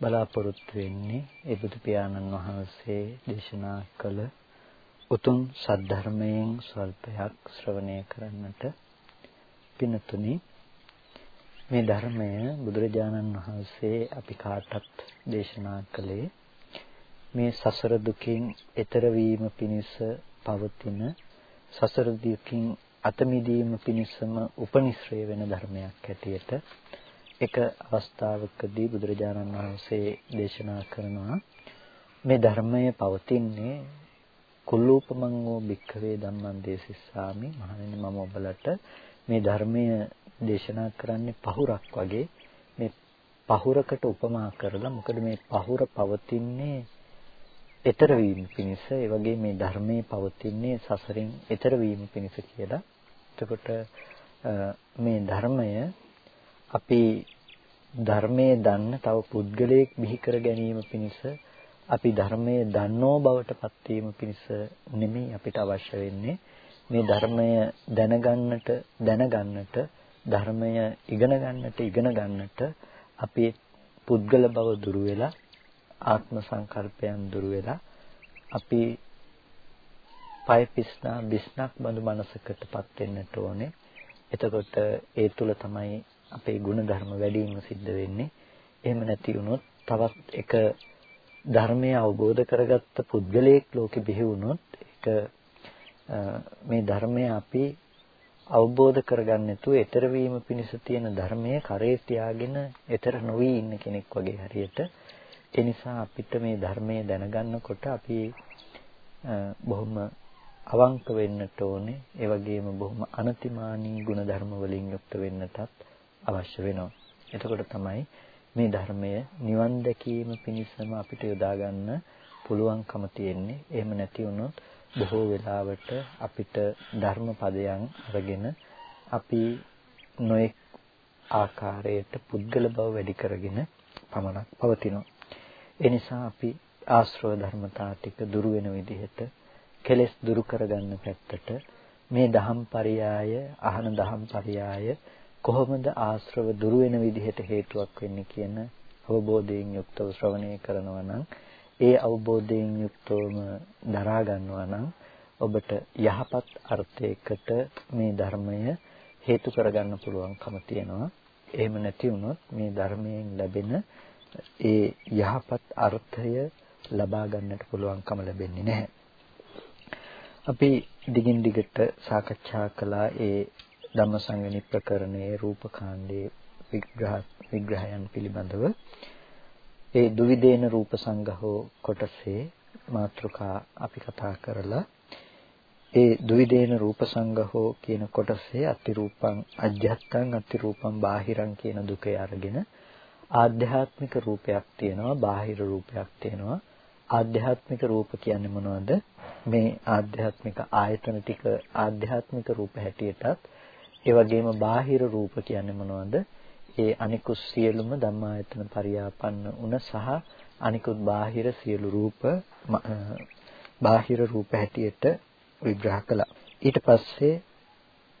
බලාපොරොත්තු වෙන්නේ ඒ බුදු පියාණන් වහන්සේ දේශනා කළ උතුම් සද්ධර්මයෙන් ස්වල්පයක් ශ්‍රවණය කරන්නට පින්තුනි. මේ ධර්මය බුදුරජාණන් වහන්සේ අපි කාටත් දේශනා කළේ මේ සසර දුකින් එතර වීම පිණිස පවතින සසර දුකින් අත මිදීම පිණිසම උපනිශ්‍රේ වෙන ධර්මයක් හැටියට එක අවස්ථාවකදී බුදුරජාණන් වහන්සේ දේශනා කරනවා මේ ධර්මය පවතින්නේ කුල්ලූපමං වූ භික්ඛවේ ධම්මං දේසිස්සාමි මහණෙනි මම ඔබලට මේ ධර්මය දේශනා කරන්නේ පහුරක් වගේ. මේ පහුරකට උපමා කරලා මොකද මේ පහුර පවතින්නේ ඊතර වීම පිණිස? ඒ වගේ මේ ධර්මයේ පවතින්නේ සසරින් ඊතර වීම පිණිස කියලා. එතකොට මේ ධර්මය අපි ධර්මයේ දන්න තව පුද්ගලයෙක් බිහි කර ගැනීම පිණිස අපි ධර්මයේ දන්නෝ බවට පත්වීම පිණිස නෙමෙයි අපිට අවශ්‍ය වෙන්නේ. මේ ධර්මය දැනගන්නට දැනගන්නට ධර්මය ඉගෙන ගන්නට ඉගෙන ගන්නට අපි පුද්ගල බව දුරු වෙලා ආත්ම සංකල්පයන් දුරු වෙලා අපි පය පිස්නා බිස්නක් බඳු මනසකටපත් වෙන්නට ඕනේ. එතකොට ඒ තුල තමයි අපේ ಗುಣධර්ම වැඩි වීම සිද්ධ වෙන්නේ. එහෙම නැති වුණොත් තවත් එක ධර්මය අවබෝධ කරගත්ත පුද්ගලයෙක් ලෝකෙ බිහි වුණොත් ඒක මේ ධර්මය අපි අවබෝධ කරගන්න නැතුව ඊතර වීම පිණිස තියෙන ධර්මයේ කරේ තියාගෙන ඊතර නොවි ඉන්න කෙනෙක් වගේ හරියට. ඒ නිසා අපිට මේ ධර්මයේ දැනගන්නකොට අපි බොහොම අවංක වෙන්නට ඕනේ. ඒ වගේම බොහොම අනතිමානී ගුණධර්ම වලින් යුක්ත වෙන්නටත්. අවශ්‍ය වෙනවා. එතකොට තමයි මේ ධර්මය නිවන් දැකීම පිණිසම අපිට යොදා ගන්න පුළුවන්කම තියෙන්නේ. එහෙම නැති වුණොත් බොහෝ වෙලාවට අපිට ධර්ම පදයන් අරගෙන අපි නොඑක් ආකාරයට පුද්ගල බව වැඩි කරගෙන පමණක් පවතිනවා. ඒ නිසා අපි ආශ්‍රව ධර්මතා ටික දුරු වෙන විදිහට කෙලෙස් දුරු කරගන්න පැත්තට මේ දහම් පරයය අහන දහම් පරයය කොහොමද ආශ්‍රව දුරු වෙන විදිහට හේතුවක් වෙන්නේ කියන අවබෝධයෙන් යුක්තව ශ්‍රවණය කරනවා නම් ඒ අවබෝධයෙන් යුක්තවම දරා ගන්නවා නම් ඔබට යහපත් අර්ථයකට මේ ධර්මය හේතු කරගන්න පුළුවන්කම තියෙනවා. එහෙම නැති වුණොත් මේ ධර්මයෙන් ලැබෙන ඒ යහපත් අර්ථය ලබා ගන්නට පුළුවන්කම ලැබෙන්නේ නැහැ. අපි දිගින් දිගට සාකච්ඡා කළා ඒ ධම්මසංගණි ප්‍රකරණයේ රූපකාණ්ඩයේ විග්‍රහ විග්‍රහයන් පිළිබඳව ඒ දුවිදේන රූප සංගහෝ කොටසේ මාතෘකා අපි කතා කරලා ඒ දුවිදේන රූප සංගහෝ කියන කොටසේ අතිරූපං අජ්ජත්තං අතිරූපං බාහිරං කියන දුකේ අරගෙන ආධ්‍යාත්මික රූපයක් තියෙනවා බාහිර රූපයක් තියෙනවා. ආධ්‍යාත්මික රූප කියන්නේ මොනවද? මේ ආධ්‍යාත්මික ආයතන ටික ආධ්‍යාත්මික රූප හැටියටත් ඒ වගේම බාහිර රූප කියන්නේ මොනවද? ඒ අනිකුත් සියලුම ධම්මායතන පරියාපන්න උන සහ අනිකුත් බාහිර සියලු රූප බාහිර රූප හැටියට විග්‍රහ කළා. ඊට පස්සේ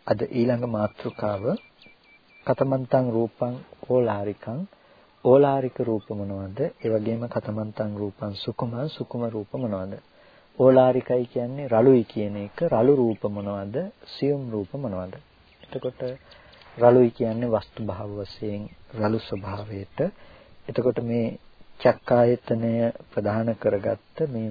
අද ඊළඟ මාතෘකාව කතමන්තං රූපං ඕලාරිකං ඕලාරික රූප මොනවද? ඒ වගේම කතමන්තං රූපං සුකුම සුකුම රූප මොනවද? ඕලාරිකයි කියන්නේ රළුයි කියන එක රළු රූප මොනවද? සියුම් රූප මොනවද? එතකොට රළුයි කියන්නේ වස්තු භාව වශයෙන් රළු ස්වභාවයට. එතකොට මේ චක්කායතනය ප්‍රධාන කරගත්ත මේ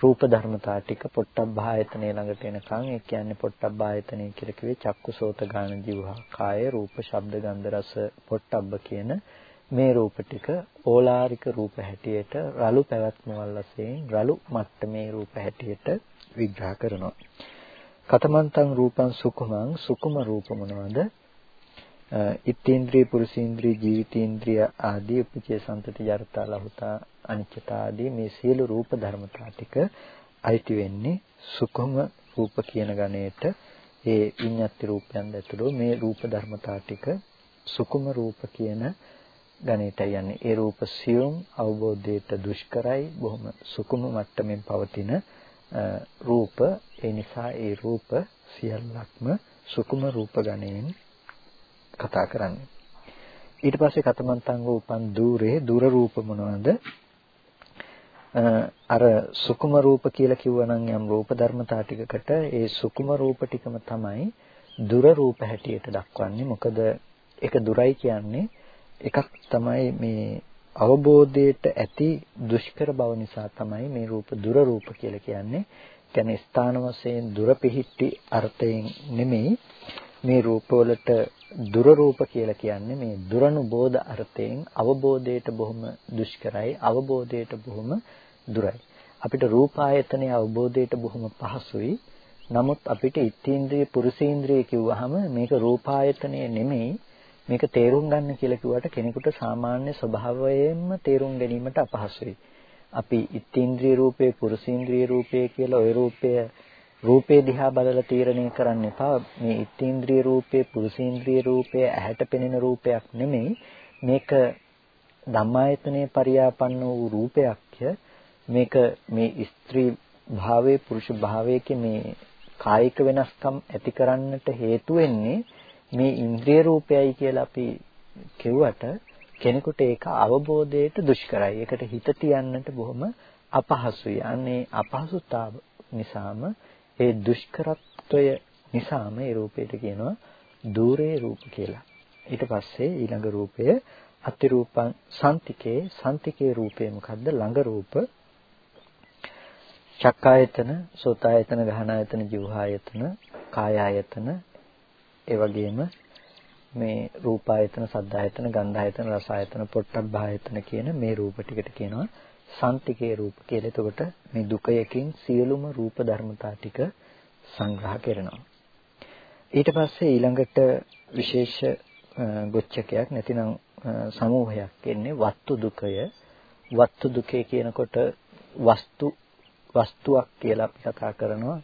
රූප ධර්මතා ටික පොට්ටබ්බායතනය ළඟට එනකන් ඒ කියන්නේ පොට්ටබ්බායතනය කියලා කිව්වේ චක්කුසෝත ගාන જીවහා කාය රූප ශබ්ද ගන්ධ රස පොට්ටබ්බ කියන මේ රූප ටික ඕලාරික රූප හැටියට රළු පැවැත්ම වල වශයෙන් රළු මට්ටමේ රූප හැටියට විග්‍රහ කරනවා. කතමන්තං රූපං සුකුමං සුකුම රූප මොනවද? ඉත්තේන්ද්‍රිය පුරුෂේන්ද්‍රිය ජීවිතේන්ද්‍රිය ආදී උපචේ සම්පති ජරතා ලහුතා අනිත්‍යතා ආදී මේ සියලු රූප ධර්මතා ටික අයිති වෙන්නේ සුකුම රූප කියන ගණයට ඒ විඤ්ඤාති රූපයන් ඇතුළු මේ රූප ධර්මතා ටික සුකුම රූප කියන ගණයටයි යන්නේ. ඒ රූප සියුම් අවබෝධයට දුෂ්කරයි බොහොම සුකුම මට්ටමින් පවතින රූප. ඒ නිසා ඒ රූප සියල්ලක්ම සුකුම රූප ගණයෙන් කතා කරන්නේ. ඊට පස්සේ කතමන්තංග උපන් দূරේ දුර රූප මොනවද? අර සුකුම රූප කියලා කිව්වනම් යම් රූප ධර්මතා ටිකකට ඒ සුකුම රූප ටිකම තමයි දුර රූප හැටියට දක්වන්නේ. මොකද ඒක දුරයි කියන්නේ එකක් තමයි මේ අවබෝධයට ඇති දුෂ්කර බව නිසා තමයි මේ රූප දුර රූප කියලා කියන්නේ. කියන්නේ ස්ථාන වශයෙන් දුර පිහිටි අර්ථයෙන් නෙමෙයි. මේ රූපවලට දුර රූප කියලා කියන්නේ මේ දුරනුබෝධ අර්ථයෙන් අවබෝධයට බොහොම දුෂ්කරයි අවබෝධයට බොහොම දුරයි. අපිට රූපායතනයේ අවබෝධයට බොහොම පහසුයි. නමුත් අපිට ඉත්තේන්ද්‍රිය පුරුෂේන්ද්‍රිය කිව්වහම මේක රූපායතනය නෙමෙයි. මේක තේරුම් ගන්න කියලා කිව්වට කෙනෙකුට සාමාන්‍ය ස්වභාවයෙන්ම තේරුම් ගැනීමට අපහසුයි. අපි ඉත්ත්‍ේන්ද්‍රිය රූපේ පුරුෂේන්ද්‍රිය රූපේ කියලා ওই රූපය රූපේ දිහා බලලා තීරණය කරන්න එපා. මේ ඉත්ත්‍ේන්ද්‍රිය රූපේ පුරුෂේන්ද්‍රිය රූපේ ඇහැට පෙනෙන රූපයක් නෙමෙයි. මේක ධම්මායතනයේ පරියාපන්න වූ රූපයක්ය. මේක මේ ස්ත්‍රී භාවයේ පුරුෂ භාවයේ මේ කායික වෙනස්කම් ඇති කරන්නට හේතු වෙන්නේ මේ ඉන්ද්‍රිය රූපයයි කියලා අපි කිව්වට කෙනෙකුට ඒක අවබෝධයට දුෂ්කරයි. ඒකට හිත තියන්නට බොහොම අපහසුයි. අනේ අපහසුතාව නිසාම ඒ දුෂ්කරත්වය නිසාම ඒ රූපයට කියනවා দূරේ රූප කියලා. ඊට පස්සේ ඊළඟ රූපය අතිරූපං සන්තිකේ සන්තිකේ රූපය මොකද්ද? ළඟ රූප චක්කායතන, සෝතායතන, ගහනායතන, ජීවහායතන, කායායතන ඒ වගේම මේ රූපායතන, සද්ධායතන, ගන්ධායතන, රසායතන, පොට්ටබ්බායතන කියන මේ රූප ටිකට කියනවා සන්තිකේ රූප කියලා. එතකොට මේ දුකයකින් සියලුම රූප ධර්මතා ටික සංග්‍රහ කරනවා. ඊට පස්සේ ඊළඟට විශේෂ ගොච්චකයක් නැතිනම් සමූහයක් එන්නේ වස්තු දුකය. වස්තු දුකේ කියනකොට වස්තු වස්තුවක් කියලා අපි කතා කරනවා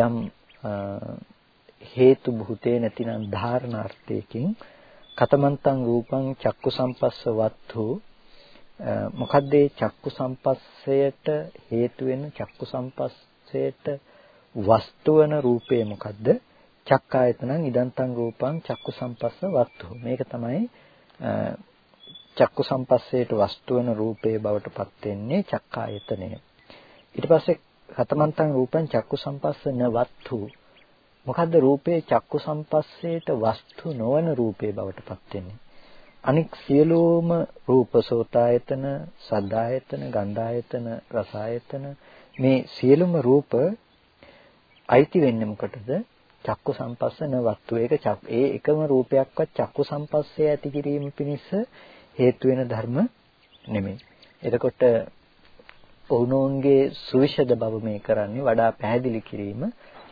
යම් හේතු බුතේ නැතිනම් ධාරණාර්ථයකින් කතමන්තං රූපං චක්කු සම්පස්ස වත්තු. මොකද්ද මේ චක්කු සම්පස්සයට හේතු වෙන චක්කු සම්පස්සයට වස්තු වෙන රූපේ මොකද්ද? චක්කායතනං ඉදන්තං රූපං චක්කු සම්පස්ස වත්තු. මේක තමයි චක්කු සම්පස්සයට වස්තු වෙන රූපේ බවට පත් වෙන්නේ චක්කායතනය. ඊට පස්සේ කතමන්තං රූපං චක්කු සම්පස්ස න වත්තු. මොකද්ද රූපේ චක්කු සම්පස්සේට වස්තු නොවන රූපේ බවට පත් වෙන්නේ. අනික් සියලුම රූප සෝතායතන, සද්දායතන, ගන්ධායතන, රසායතන මේ සියලුම රූප අයිති වෙන්නේ මොකටද? චක්කු සම්පස්සන වස්තු ඒක ඒ එකම රූපයක්වත් චක්කු සම්පස්සේ ඇති කිරීම පිණිස හේතු වෙන ධර්ම නෙමෙයි. එතකොට ඔවුනෝන්ගේ සුවිශද බව මේ කරන්නේ වඩා පැහැදිලි කිරීම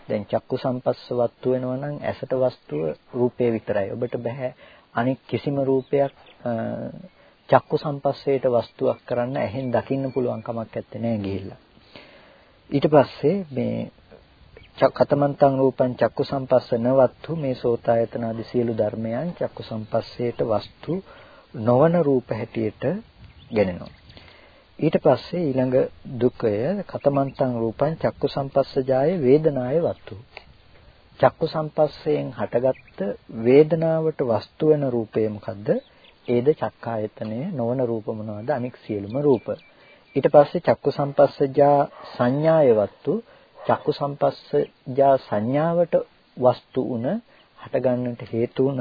දැන් චක්කු සම්පස්ස වස්තු වෙනවා නම් ඇසට වස්තුව රූපේ විතරයි. ඔබට බෑ අනික් කිසිම රූපයක් චක්කු සම්පස්සේට වස්තුවක් කරන්න ඇහෙන් දකින්න පුළුවන් කමක් නැත්තේ නෑ ගිහිල්ලා. ඊට පස්සේ මේ කතමන්තං රූපං චක්කු සම්පස්ස නවත්තු මේ සෝතායතන ආදී සියලු ධර්මයන් චක්කු සම්පස්සේට වස්තු නොවන රූප හැටියට ගෙනෙනවා. ඊට පස්සේ ඊළඟ දුකය කතමන්තං රූපං චක්කු සම්පස්සජාය වේදනාය වත්තු. චක්කු සම්පස්සයෙන් හටගත්ත වේදනාවට වස්තු වෙන රූපය මොකද්ද? ඒද චක්කායතනය නොවන රූප මොනවද? අනික් සියලුම රූප. ඊට පස්සේ චක්කු සම්පස්සජා සංඥාය වත්තු චක්කු සම්පස්සජා සංඥාවට වස්තු උන හටගන්නට හේතු උන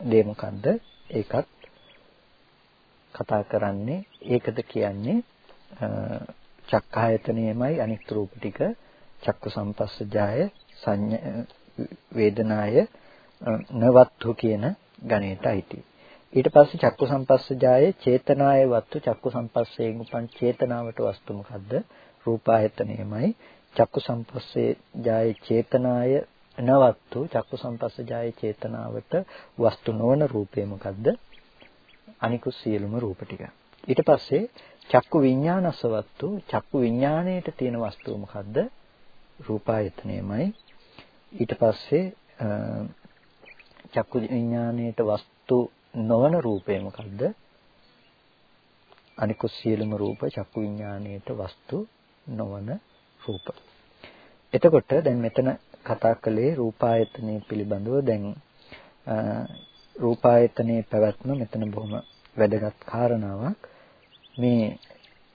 දේ මොකද්ද? ඒකත් කතා කරන්නේ ඒකද කියන්නේ චක්ඛායතනෙමයි අනිත් රූප ටික චක්කු සම්පස්සජාය සංඥා වේදනාය නවත්තු කියන ගණයට අයිති. ඊට පස්සේ චක්කු සම්පස්සජාය චේතනාය වත්තු චක්කු සම්පස්සයෙන් උපන් චේතනාවට වස්තු මොකද්ද? රූපායතනෙමයි චක්කු සම්පස්සේ ජාය චේතනාය නවත්තු චක්කු සම්පස්සජාය චේතනාවට වස්තු නොවන රූපේ මොකද්ද? අනිකුත් සියලුම රූප ටික. ඊට පස්සේ චක්කු විඥානසවත්තු චක්කු විඥාණයට තියෙන වස්තුව මොකද්ද? රූපායතනයමයි. ඊට පස්සේ චක්කු විඥාණයට වස්තු නොවන රූපය මොකද්ද? අනිකුත් සියලුම රූප චක්කු විඥාණයට වස්තු නොවන රූප. එතකොට දැන් මෙතන කතා කළේ රූපායතනය පිළිබඳව දැන් රූපායතනයේ පැවැත්ම මෙතන බොහොම වැදගත් කාරණාවක්. මේ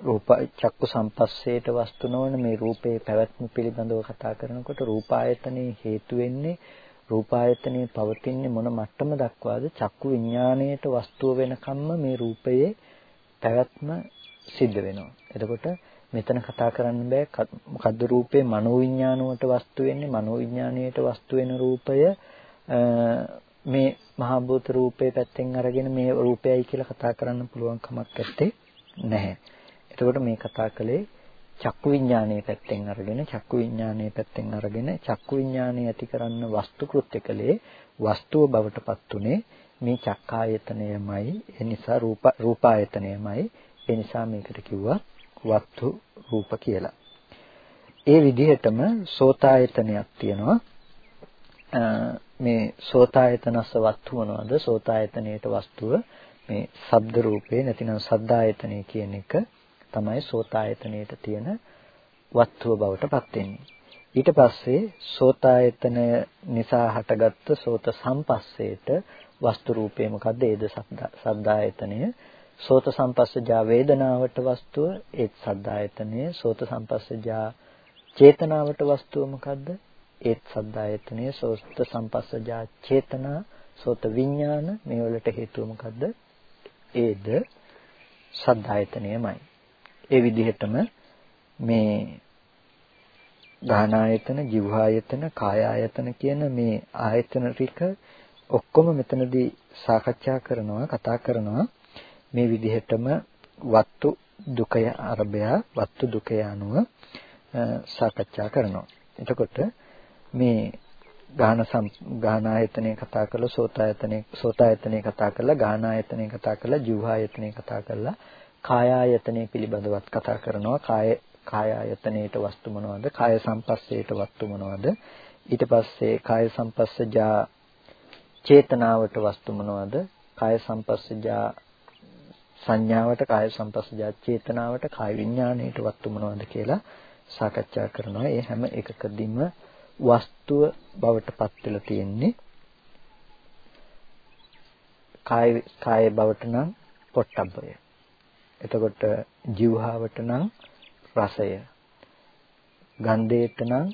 රූප චක්කු සම්පස්සේට වස්තු නොවන මේ රූපේ පැවැත්ම පිළිබඳව කතා කරනකොට රූපායතනයේ හේතු වෙන්නේ රූපායතනයේ පවතින්නේ මොන මට්ටම දක්වාද? චක්කු විඥාණයට වස්තුව වෙනකම්ම මේ රූපයේ පැවැත්ම සිද්ධ වෙනවා. එතකොට මෙතන කතා කරන්න බෑ මොකද්ද රූපේ? මනෝවිඤ්ඤාණුවට වස්තු වෙන්නේ මනෝවිඤ්ඤාණයට වස්තු වෙන රූපය මේ මහා භූත රූපේ පැත්තෙන් අරගෙන මේ රූපයයි කියලා කතා කරන්න පුළුවන් කමක් නැත්තේ. නැහැ. එතකොට මේ කතා කළේ චක්කු විඥානයේ පැත්තෙන් අරගෙන චක්කු විඥානයේ පැත්තෙන් අරගෙන චක්කු විඥානය ඇති කරන්න වස්තු කෘත්‍ය කලේ වස්තුව බවට පත්ුනේ මේ චක්කායතනයමයි ඒ නිසා රූප රූපායතනයමයි ඒ නිසා මේකට කිව්වා වස්තු රූප කියලා. ඒ විදිහටම සෝතායතනයක් තියෙනවා. මේ සෝතායතනස්ස වස්තු මොනවද? සෝතායතනයේට වස්තුව මේ ශබ්ද රූපේ නැතිනම් සද්දායතනය කියන එක තමයි සෝතායතනයේට තියෙන වස්තුව බවට පත් වෙන්නේ. ඊට පස්සේ සෝතායතනය නිසා හටගත්ත සෝත සම්පස්සේට වස්තු රූපේ මොකද්ද? ඒද සද්දායතනය. සෝත සම්පස්සජා වේදනාවට වස්තුව ඒත් සද්දායතනය. සෝත සම්පස්සජා චේතනාවට වස්තුව මොකද්ද? ඒත් සද්දායතනය. සෝත සම්පස්සජා චේතනා සෝත විඥාන මේ වලට හේතුව මොකද්ද? ඒද සද්දායතනයමයි. ඒ විදිහටම මේ ගානායතන, ජීවආයතන, කායායතන කියන මේ ආයතන ටික ඔක්කොම මෙතනදී සාකච්ඡා කරනවා, කතා කරනවා මේ විදිහටම වත්තු දුකය අරබය වත්තු දුකය අනුව සාකච්ඡා කරනවා. එතකොට මේ ගාන ගානායතනේ කතා කරලා සෝතායතනේ සෝතායතනේ කතා කරලා ගානායතනේ කතා කරලා ජීවආයතනේ කතා කරලා කායායතනේ පිළිබඳවත් කතා කරනවා. කාය කායායතනයේට වස්තු මොනවද? කාය සම්පස්සේට වස්තු මොනවද? ඊට පස්සේ කාය සම්පස්සජා චේතනාවට වස්තු මොනවද? කාය සම්පස්සජා සංඥාවට කාය සම්පස්සජා චේතනාවට කාය විඥාණයට වස්තු මොනවද කියලා සාකච්ඡා කරනවා. ඒ හැම එකකදීම වස්තුව බවට පත් වෙලා තියෙන්නේ කාය කාය බවට නම් පොට්ටබ්බය. එතකොට જીවහාවට නම් රසය. ගන්ධයට නම්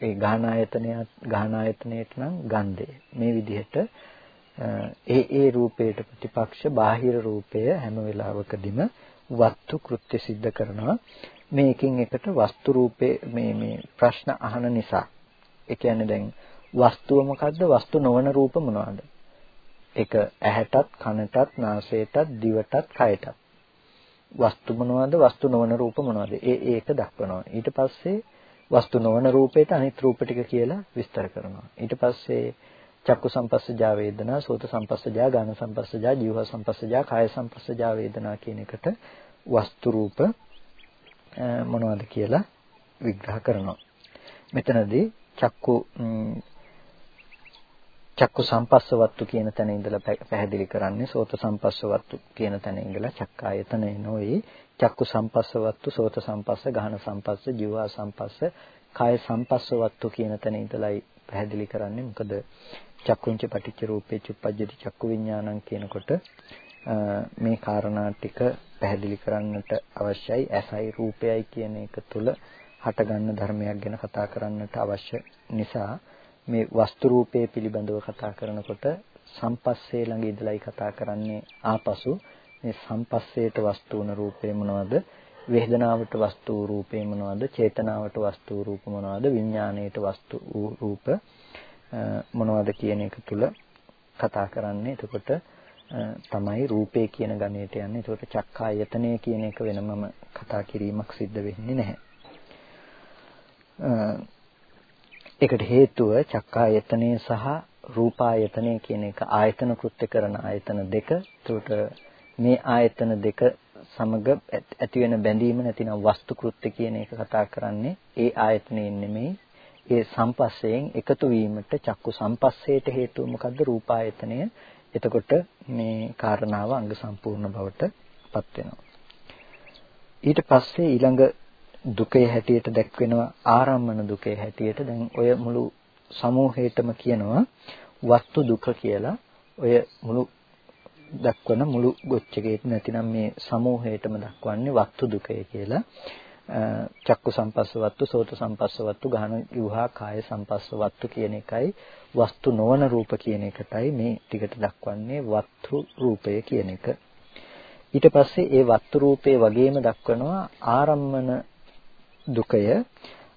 ඒ ගාහනායතනය ගාහනායතනයට නම් ගන්ධය. මේ විදිහට ඒ ඒ රූපයට ප්‍රතිපක්ෂ බාහිර රූපය හැම වෙලාවකදීම වස්තු කෘත්‍ය સિદ્ધ කරනවා. මේකින් එකට වස්තු රූපේ මේ මේ ප්‍රශ්න අහන නිසා ඒ කියන්නේ දැන් වස්තුව මොකද්ද? වස්තු නොවන රූප මොනවද? ඒක ඇහැටත්, කනටත්, නාසයටත්, දිවටත්, කයටත්. වස්තු මොනවද වස්තු නොවන රූප මොනවද ඒ ඒක දක්වනවා ඊට පස්සේ වස්තු නොවන රූපයට අනිත් රූප ටික කියලා විස්තර කරනවා ඊට පස්සේ චක්කු සම්පස්සජා වේදනා සෝත සම්පස්සජා ගාන සම්පස්සජා ජීව සම්පස්සජා කාය සම්පස්සජා වේදනා කියන එකට වස්තු රූප මොනවද කියලා විග්‍රහ කරනවා මෙතනදී චක්කු චක්කු සම්පස්සවත්තු කියන තැන ඉඳලා පැහැදිලි කරන්නේ සෝත සම්පස්සවත්තු කියන තැන ඉඳලා චක්කායතන නොවේ චක්කු සම්පස්සවත්තු සෝත සම්පස්ස ගහන සම්පස්ස ජීවා සම්පස්ස කාය සම්පස්සවත්තු කියන තැන ඉඳලායි පැහැදිලි කරන්නේ. මොකද චක්කුංච පටිච්ච රූපේ චුප්පජ්ජති චක්කු විඥානං කියනකොට මේ කාරණා ටික පැහැදිලි කරන්නට අවශ්‍යයි. ඇසයි රූපයයි කියන එක තුල හටගන්න ධර්මයක් ගැන කතා කරන්නට අවශ්‍ය නිසා මේ වස්තු රූපයේ පිළිබඳව කතා කරනකොට සම්පස්සේ ළඟ ඉඳලායි කතා කරන්නේ. ආපසු මේ සම්පස්සේට වස්තු වන රූපේ මොනවද? වේදනාවට වස්තු රූපේ මොනවද? චේතනාවට වස්තු රූප මොනවද? විඥාණයට වස්තු රූප මොනවද කියන එක තුල කතා කරන්නේ. එතකොට තමයි රූපේ කියන ගණයට යන්නේ. එතකොට චක්කායතනය කියන එක වෙනමම කතා කිරීමක් සිද්ධ වෙන්නේ නැහැ. ඒකට හේතුව චක්කායතනය සහ රූපායතනය කියන එක ආයතන කෘත්‍ය කරන ආයතන දෙක. ඒකට මේ ආයතන දෙක සමග ඇති වෙන බැඳීම නැතිනම් වස්තු කෘත්‍ය කියන එක කතා කරන්නේ ඒ ආයතනයෙන් නෙමෙයි. ඒ සම්පස්සයෙන් එකතු වීමට චක්කු සම්පස්සයට හේතුව මොකද්ද? රූපායතනය. එතකොට මේ කාරණාව අංග සම්පූර්ණ බවට පත් වෙනවා. ඊට පස්සේ ඊළඟ දුකේ හැටියට දැක්වෙනවා ආරම්මන දුකේ හැටියට දැන් ඔය මුළු සමූහයටම කියනවා වස්තු දුක කියලා ඔය මුළු දක්වන මුළු ගොච්චකේත් නැතිනම් මේ සමූහයටම දක්වන්නේ වස්තු දුකය කියලා. චක්කු සම්පස්ස වත්තු, සෝත සම්පස්ස වත්තු, ගහන යුහා කාය සම්පස්ස වත්තු කියන එකයි වස්තු නොවන රූප කියන එකටයි මේ ටිකට දක්වන්නේ වත්තු රූපය කියන එක. ඊට පස්සේ ඒ වත්තු රූපේ වගේම දක්වනවා ආරම්මන දුකය.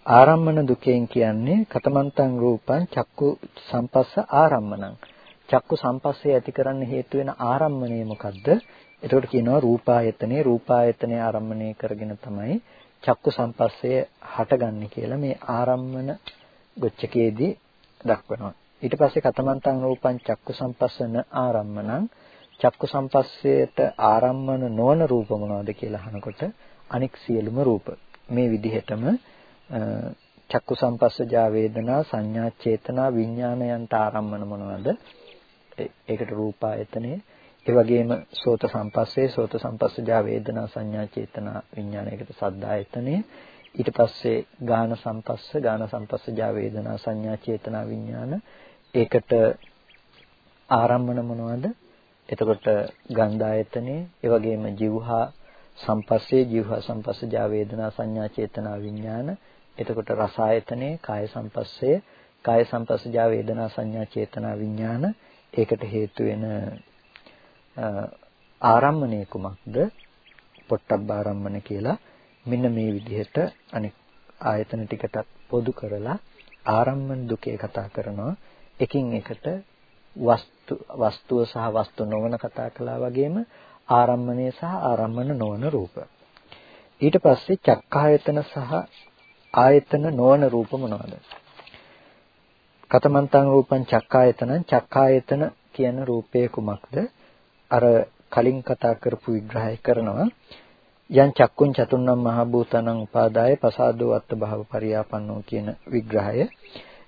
ආරම්මන දුකෙන් කියන්නේ කතමන්තං රූපං චක්කු සම්පස්ස ආරම්මනං. චක්කු සම්පස්සේ ඇති කරන්න හේතු වෙන ආරම්මණය මොකද්ද? එතකොට කියනවා රූපායතනේ රූපායතනේ ආරම්මණය කරගෙන තමයි චක්කු සම්පස්සේ හටගන්නේ කියලා මේ ආරම්මන ගොච්චකයේදී දක්වනවා. ඊට පස්සේ කතමන්තං රූපං චක්කු සම්පස්සන ආරම්මණං චක්කු සම්පස්සයට ආරම්මන නොවන රූප මොනවද කියලා අහනකොට අනික් සියලුම රූප මේ විදිහටම චක්කු සම්පස්සජා වේදනා සංඥා චේතනා විඥානයන්ට ආරම්මන මොනවද? ඒකට රූපායතනය. ඒ වගේම සෝත සම්පස්සේ සෝත සම්පස්සජා වේදනා සංඥා චේතනා විඥානයකට සද්දායතනය. ඊට පස්සේ ගාන සම්පස්ස ගාන සම්පස්සජා වේදනා සංඥා චේතනා විඥාන. ඒකට ආරම්මන මොනවද? එතකොට ගන්ධායතනේ ඒ වගේම જીවහා සම්පස්සේ જીවහා සම්පස්සජා වේදනා සංඥා චේතනා විඥාන එතකොට රසායතනේ කාය සම්පස්සේ කාය සම්පස්සජා වේදනා සංඥා චේතනා විඥාන ඒකට හේතු වෙන ආරම්මණය කුමක්ද? පොට්ටබ්බ ආරම්මන කියලා මෙන්න මේ විදිහට අනික් ආයතන ටිකට පොදු කරලා ආරම්මන දුකේ කතා කරනවා. එකින් එකට වස්තු වස්තුව සහ වස්තු නොවන කතා කළා වගේම ආරම්මණය සහ ආරම්මන නොවන රූප. ඊට පස්සේ චක්කායතන සහ ආයතන නොවන රූප මොනවද? කතමන්තං රූපං චක්කායතනං චක්කායතන කියන රූපය කුමක්ද? අර කලින් කතා කරපු විග්‍රහය කරනවා. යං චක්කුං චතුන්නම් මහ භූතනං උපාදාය පසාදෝ අත්ත භව පරියාපන්නෝ කියන විග්‍රහය.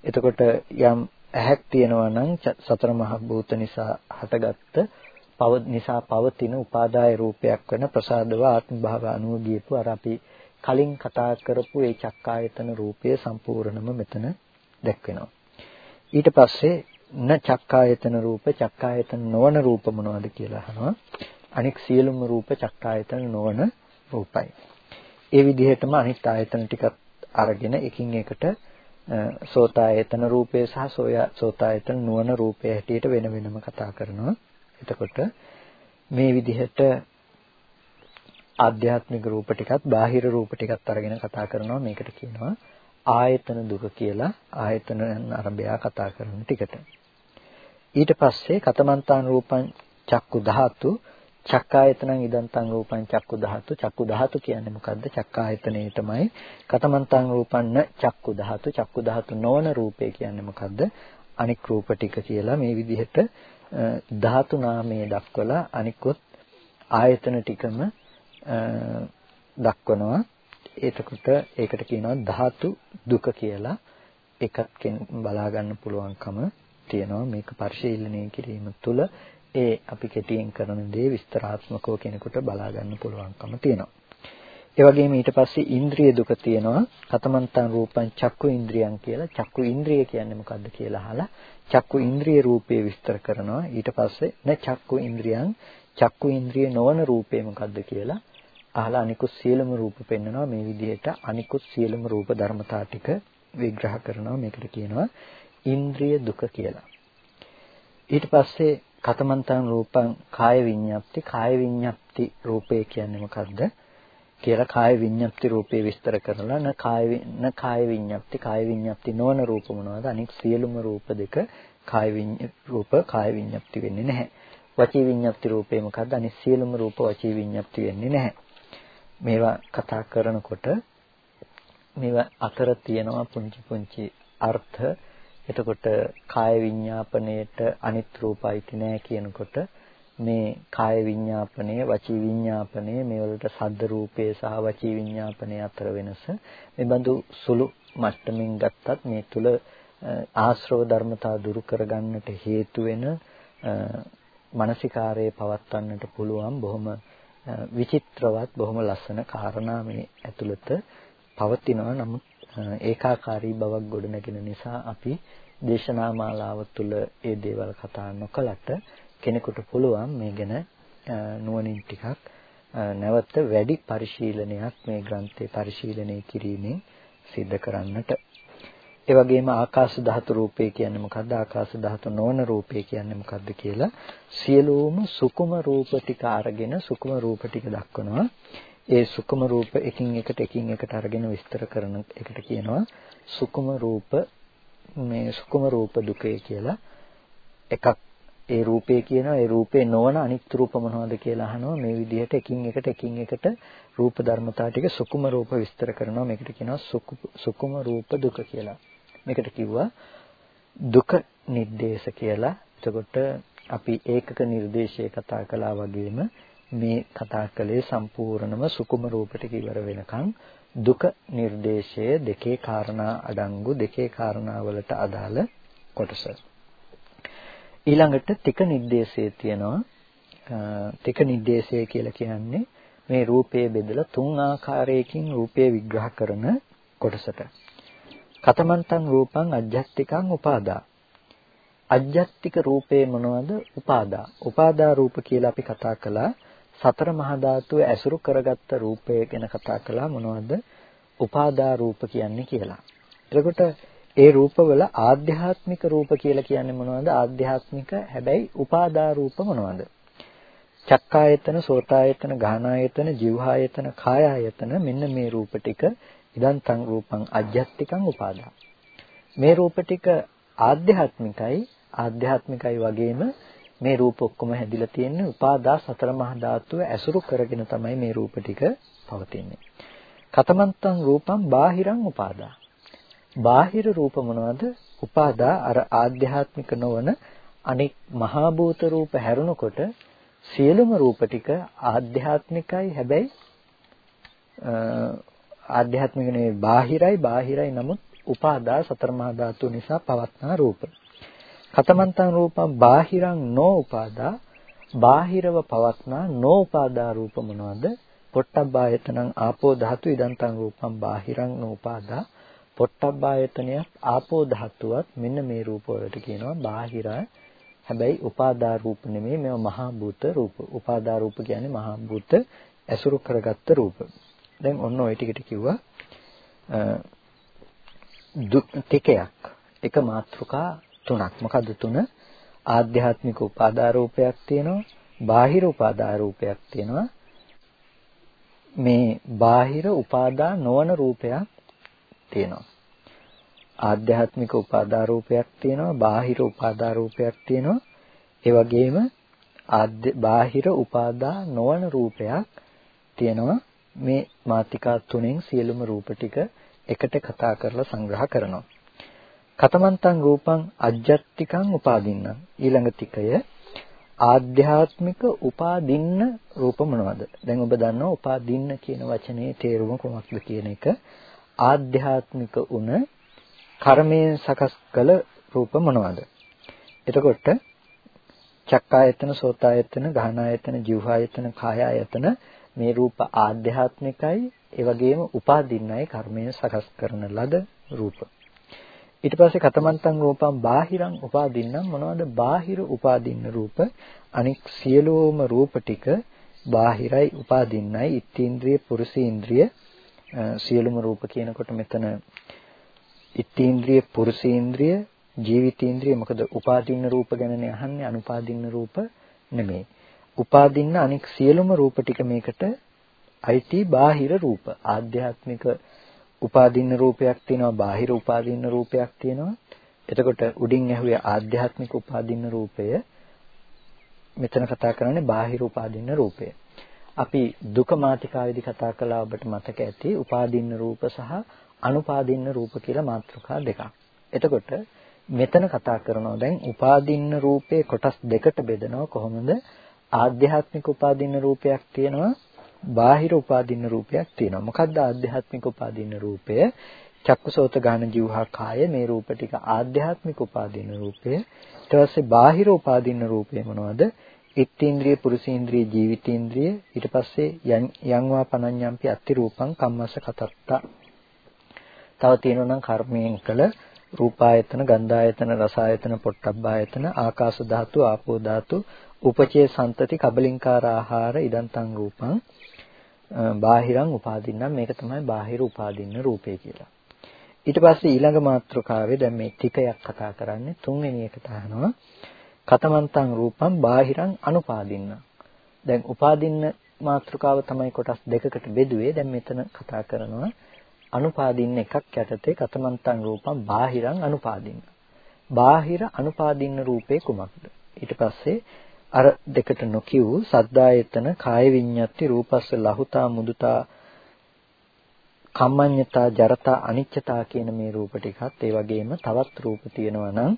එතකොට යම් ඇහැක් තියෙනවා නම් සතර මහ භූත නිසා හටගත්ත පව නිසා පවතින උපාදාය රූපයක් වෙන ප්‍රසාදව ආත්ම භාව අනුව ගියපු අර අපි කලින් කතා කරපු ඒ චක්කායතන රූපය සම්පූර්ණම මෙතන දැක්වෙනවා. ඊට පස්සේ න චක්කායතන රූප චක්කායතන නොවන රූප මොනවද කියලා අහනවා. අනික් සියලුම රූප චක්කායතන නොවන රූපයි. ඒ විදිහටම අනිත් ආයතන ටිකත් අරගෙන එකින් එකට සෝතායතන රූපය සහ සෝයා සෝතායතන නොවන රූපය හැටියට වෙන වෙනම කතා කරනවා. එතකොට මේ විදිහට ආධ්‍යාත්මික රූප ටිකත් බාහිර රූප ටිකත් අරගෙන කතා කරනවා. මේකට කියනවා ආයතන දුක කියලා. ආයතන අරබය කතා කරන ටිකට. ඊට පස්සේ කතමන්තාන රූපං චක්කු ධාතු. චක්කායතනං ඉදන්තං රූපං චක්කු ධාතු. චක්කු ධාතු කියන්නේ මොකද්ද? චක්කායතනේ තමයි කතමන්තං රූපන්න චක්කු ධාතු. චක්කු ධාතු නොවන රූපේ කියන්නේ මොකද්ද? අනික් රූප ටික කියලා මේ විදිහට ධාතු නාමයේ දක්වලා අනිකුත් ආයතන ටිකම දක්වනවා. එතකොට ඒකට කියනවා ධාතු දුක කියලා. එකක් බලා ගන්න පුළුවන්කම තියෙනවා. මේක පරිශීලනය කිරීම තුළ ඒ අපි කෙටියෙන් කරන දේ විස්තරාත්මකව කෙනෙකුට බලා ගන්න පුළුවන්කම තියෙනවා. ඒ වගේම ඊට පස්සේ ඉන්ද්‍රිය දුක තියෙනවා. කතමන්තං රූපං චක්කු ඉන්ද්‍රියං කියලා. චක්කු ඉන්ද්‍රිය කියන්නේ මොකද්ද කියලා අහලා චක්කු ඉන්ද්‍රිය රූපේ විස්තර කරනවා. ඊට පස්සේ න චක්කු ඉන්ද්‍රියං චක්කු ඉන්ද්‍රිය නොවන රූපේ මොකද්ද කියලා අහලා අනිකුත් සියලුම රූප පෙන්වනවා මේ විදිහට අනිකුත් සියලුම රූප ධර්මතා ටික විග්‍රහ කරනවා. මේකට කියනවා ඉන්ද්‍රිය දුක කියලා. ඊට පස්සේ කතමන්තං රූපං කාය විඤ්ඤාප්ති. කාය විඤ්ඤාප්ති රූපේ කියන්නේ මොකද්ද? කියලා කාය විඤ්ඤාප්ති රූපේ විස්තර කරලා න කාය න කාය විඤ්ඤාප්ති කාය විඤ්ඤාප්ති නොවන රූප මොනවද? අනික් සියලුම රූප දෙක කාය රූප කාය විඤ්ඤාප්ති වෙන්නේ නැහැ. වචී විඤ්ඤාප්ති රූපේ මොකද්ද? අනිත් සියලුම රූප වචී විඤ්ඤාප්ති වෙන්නේ නැහැ. මේවා කතා කරනකොට මේවා අතර තියෙනවා පුංචි පුංචි අර්ථ. එතකොට කාය විඤ්ඤාපණයට අනිත් රූපයිති නෑ කියනකොට මේ කාය විඤ්ඤාපනය, වචී විඤ්ඤාපනය, මේ වලට සද්ද රූපේ සහ වචී විඤ්ඤාපනය අතර වෙනස. මේ බඳු සුළු මට්ටමින් ගත්තත් මේ තුල ආශ්‍රව ධර්මතා දුරු කරගන්නට හේතු වෙන මානසිකාරයේ පවත්වන්නට පුළුවන් බොහොම විචිත්‍රවත් බොහොම ලස්සන කාරණා මේ ඇතුළත පවතිනවා. නමුත් ඒකාකාරී බවක් ගොඩනගෙන නිසා අපි දේශනා මාලාව තුළ ඒ දේවල් කතා නොකලට කෙනෙකුට පුළුවන් මේ ගැන නුවණින් ටිකක් නැවත වැඩි පරිශීලනයක් මේ ග්‍රන්ථේ පරිශීලනය කිරීමෙන් සිද්ධ කරන්නට. ඒ වගේම ආකාශ ධාතු රූපය කියන්නේ මොකද්ද? ආකාශ ධාතු නොවන රූපය කියන්නේ මොකද්ද කියලා සියලුම සුකුම රූප ටික අරගෙන සුකුම රූප ටික දක්වනවා. ඒ සුකුම රූප එකින් එකට එකින් එකට අරගෙන විස්තර කරන එකට කියනවා සුකුම රූප මේ සුකුම රූප දුකේ කියලා එකක් ඒ රූපය කියනවා ඒ රූපේ නොවන අනිත් රූප මොනවද කියලා අහනවා. මේ විදිහට එකින් එකට එකින් එකට රූප ධර්මතා ටික සුකුම රූප විස්තර කරනවා. මේකට කියනවා සුකුම රූප දුක කියලා. මේකට කිව්වා දුක නිर्देश කියලා. එතකොට අපි ඒකක නිर्देशය කතා කළා වගේම මේ කතා කළේ සම්පූර්ණම සුකුම රූපට කිවර වෙනකන් දුක නිर्देशය දෙකේ කාරණා අඩංගු දෙකේ කාරණාවලට අදාළ කොටස. ඊළඟට තික නිर्देशය තියෙනවා. තික නිर्देशය කියලා කියන්නේ මේ රූපයේ බෙදලා තුන් ආකාරයකින් රූපය විග්‍රහ කරන කොටසට. කතමන්තං රූපං අජ්ජත්තිකං උපාදා. අජ්ජත්තික රූපේ මොනවද? උපාදා. උපාදා රූප කියලා අපි කතා කළා. සතර මහා ධාතුව ඇසුරු කරගත්ත රූපය ගැන කතා කළා. මොනවද? උපාදා රූප කියන්නේ කියලා. එතකොට ඒ රූපවල ආධ්‍යාත්මික රූප කියලා කියන්නේ මොනවද? ආධ්‍යාත්මික හැබැයි උපාදා රූප මොනවද? චක්කායතන, සෝතායතන, ගානායතන, જીවහායතන, කායායතන මෙන්න මේ රූප ටික ඉදන් තං රූපං අජ්ජත්තිකං උපාදා. මේ රූප ටික ආධ්‍යාත්මිකයි, ආධ්‍යාත්මිකයි වගේම මේ රූප ඔක්කොම හැදිලා තියෙන්නේ උපාදා සතර මහා ධාතුව ඇසුරු කරගෙන තමයි මේ රූප ටික පවතින්නේ. කතමන්තං රූපං බාහිරං උපාදා බාහිර රූප මොනවද? උපාදා අර ආධ්‍යාත්මික නොවන අනික් මහා භූත රූප හැරුණකොට සියලුම රූප ටික ආධ්‍යාත්මිකයි හැබැයි ආධ්‍යාත්මික නෙවෙයි බාහිරයි බාහිරයි නමුත් උපාදා සතර මහා ධාතු නිසා පවත්නා රූප. කතමන්තං රූපං බාහිරං නෝ උපාදා බාහිරව පවත්නා නෝ උපාදා රූප මොනවද? පොට්ටබ්බායතනං ආපෝ ධාතු ඉදන්තං රූපං බාහිරං නෝ උපාදා පොට්ටබ්බායතනයත් ආපෝ ධාතුවත් මෙන්න මේ රූප වලට කියනවා බාහිර හැබැයි උපාදා රූප නෙමෙයි මේවා මහා භූත රූප. උපාදා රූප කියන්නේ මහා භූත ඇසුරු කරගත්ත රූප. දැන් ඔන්න ඔය ටිකට කිව්වා ටිකයක් එක මාත්‍රිකා තුනක්. මොකද්ද තුන? ආධ්‍යාත්මික උපාදා රූපයක් තියෙනවා, බාහිර උපාදා රූපයක් තියෙනවා. මේ බාහිර උපාදා නොවන රූපයක් තියෙනවා. ආධ්‍යාත්මික උපාදා රූපයක් තියෙනවා, බාහිර උපාදා රූපයක් තියෙනවා. ඒ වගේම ආද්‍ය බාහිර උපාදා නොවන රූපයක් තියෙනවා. මේ මාතිකා තුනෙන් සියලුම රූප ටික එකට කතා කරලා සංග්‍රහ කරනවා. කතමන්තං රූපං අජ්ජත්තිකං උපාදින්නම් ඊළඟ ටිකය ආධ්‍යාත්මික උපාදින්න රූප මොනවද? දැන් ඔබ දන්නවා උපාදින්න කියන වචනේ තේරුම කොහොමද කියන එක. ආධ්‍යාත්මික උන කර්මයෙන් සකස් කළ රූප මොනවද? එතකොට චක්කායතන, සෝතායතන, ගහනායතන, જીවහායතන, කායායතන මේ රූප ආධ්‍යාත්මිකයි ඒ වගේම උපාදින්නයි කර්මයෙන් සකස් කරන ලද රූප. ඊට පස්සේ කතමන්තං රූපං බාහිරං උපාදින්නම් මොනවද? බාහිර උපාදින්න රූප අනික් සියලුම රූප ටික බාහිරයි උපාදින්නයි ඉත්තේන්ද්‍රිය පුරුෂේන්ද්‍රිය සියලුම රූප කියනකොට මෙතන ඉත්තේන්ද්‍රිය පුරුෂේන්ද්‍රිය ජීවිතේන්ද්‍රිය මොකද උපාදින්න රූප ගැනනේ අහන්නේ අනුපාදින්න රූප නෙමෙයි. උපාදින්න අනික් සියලුම රූප ටික මේකට අයිති බාහිර රූප. ආධ්‍යාත්මික උපාදින්න රූපයක් තියෙනවා බාහිර උපාදින්න රූපයක් තියෙනවා. එතකොට උඩින් ඇහුවේ ආධ්‍යාත්මික උපාදින්න රූපය මෙතන කතා කරන්නේ බාහිර උපාදින්න රූපය. අපි දුක මාතිකාවේදී කතා කළා ඔබට මතක ඇති උපාදින්න රූප සහ අනුපාදින්න රූප කියලා මාතෘකා දෙකක්. එතකොට මෙතන කතා කරනවා දැන් උපාදින්න රූපේ කොටස් දෙකට බෙදනවා කොහොමද? ආධ්‍යාත්මික උපාදින්න රූපයක් තියෙනවා බාහිර උපාදින්න රූපයක් තියෙනවා. මොකද්ද ආධ්‍යාත්මික උපාදින්න රූපය? චක්කුසෝත ගාන જીවහා කාය මේ රූප ටික ආධ්‍යාත්මික උපාදින්න රූපය. ඊට පස්සේ බාහිර උපාදින්න රූපය මොනවද? ඉත්තේන්ද්‍රිය පුරුෂේන්ද්‍රිය ජීවිතේන්ද්‍රිය ඊට පස්සේ යංවා පනඤ්ඤම්පි අත්ති රූපං කම්මස කතත්තා. තව තියෙනවා නම් කර්මයෙන් කළ රූපායතන, ගන්ධායතන, රසායතන, පොට්ටබ්බායතන, ආකාශ ධාතු, ආපෝ ධාතු, උපචේ සන්තති, කබලින්කාර ආහාර, ඉදන්තං රූපං, බාහිරං උපාදින්නම් මේක තමයි බාහිර උපාදින්න රූපේ කියලා. ඊට පස්සේ ඊළඟ මාත්‍රකාවේ දැන් මේ ටිකයක් කතා කරන්නේ තුන්වෙනි එක තහනවා කතමන්තං රූපං බාහිරං අනුපාදින්න. දැන් උපාදින්න මාත්‍රකාව තමයි කොටස් දෙකකට බෙදුවේ. දැන් මෙතන කතා කරනවා අනුපාදින්න එකක් යටතේ කතමන්තං රූපං බාහිරං අනුපාදින්න. බාහිර අනුපාදින්න රූපේ කුමක්ද? ඊට පස්සේ අර දෙකට නොකියු සද්දායතන කාය විඤ්ඤාති රූපස්ස ලහුතා මුදුතා කම්මඤ්ඤතා ජරතා අනිච්චතා කියන මේ රූප ටිකත් ඒ වගේම තවත් රූප තියෙනවා නම්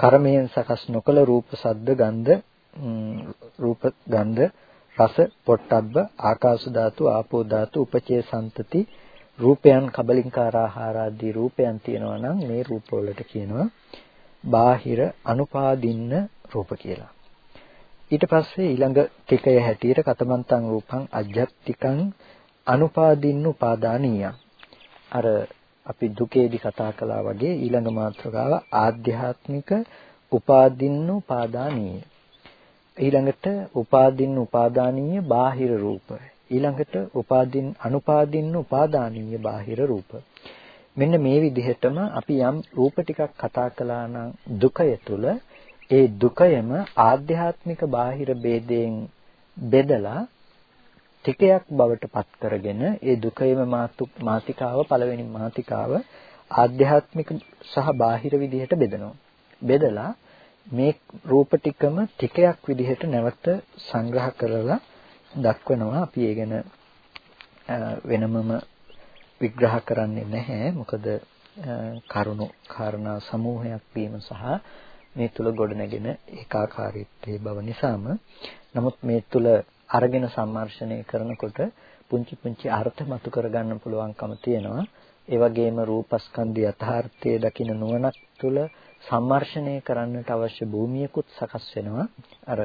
කර්මයෙන් සකස් නොකල රූප සද්ද ගන්ධ රූප ගන්ධ රස පොට්ටබ්බ ආකාශ ධාතු ආපෝ ධාතු උපචේ සම්තති රූපයන් කබලින්කාර ආහාර ආදී රූපයන් තියෙනවා නම් මේ රූප වලට කියනවා බාහිර අනුපාදින්න රූප කියලා. ඊට පස්සේ ඊළඟ ටිකය හැටියට කතමන්තං රූපං අජ්ජත්තිකං අනුපාදින්න උපාදානීය. අර අපි දුකේදී කතා කළා වගේ ඊළඟ මාතෘකාව ආධ්‍යාත්මික උපාදින්න උපාදානීය. ඊළඟට උපාදින්න උපාදානීය බාහිර රූප. ඊළඟට උපාදින් අනුපාදින්න උපාදානීය බාහිර රූප. මෙන්න මේ විදිහටම අපි යම් රූප ටිකක් කතා කළා නම් දුකය තුල ඒ දුකයම ආධ්‍යාත්මික බාහිර ભેදයෙන් බෙදලා ටිකයක් බවට පත් කරගෙන ඒ දුකයම මාතිකාව පළවෙනි මාතිකාව ආධ්‍යාත්මික සහ බාහිර විදිහට බෙදනවා. බෙදලා මේ රූප ටිකම ටිකයක් විදිහට නැවත සංග්‍රහ කරලා දක්වනවා. අපි ඒ ගැන වෙනමම විග්‍රහ කරන්නේ නැහැ. මොකද කරුණු කාරණා සමූහයක් වීම සහ මේ තුල ගොඩනැගෙන ඒකාකාරීත්වයේ බව නිසාම නමුත් මේ තුල අරගෙන සම්මර්ෂණය කරනකොට පුංචි පුංචි අර්ථ මතු කරගන්න පුළුවන්කම තියෙනවා. ඒ වගේම රූපස්කන්ධ යථාර්ථයේ දකින නුවණක් තුළ සම්මර්ෂණය කරන්නට අවශ්‍ය භූමියකුත් සකස් වෙනවා. අර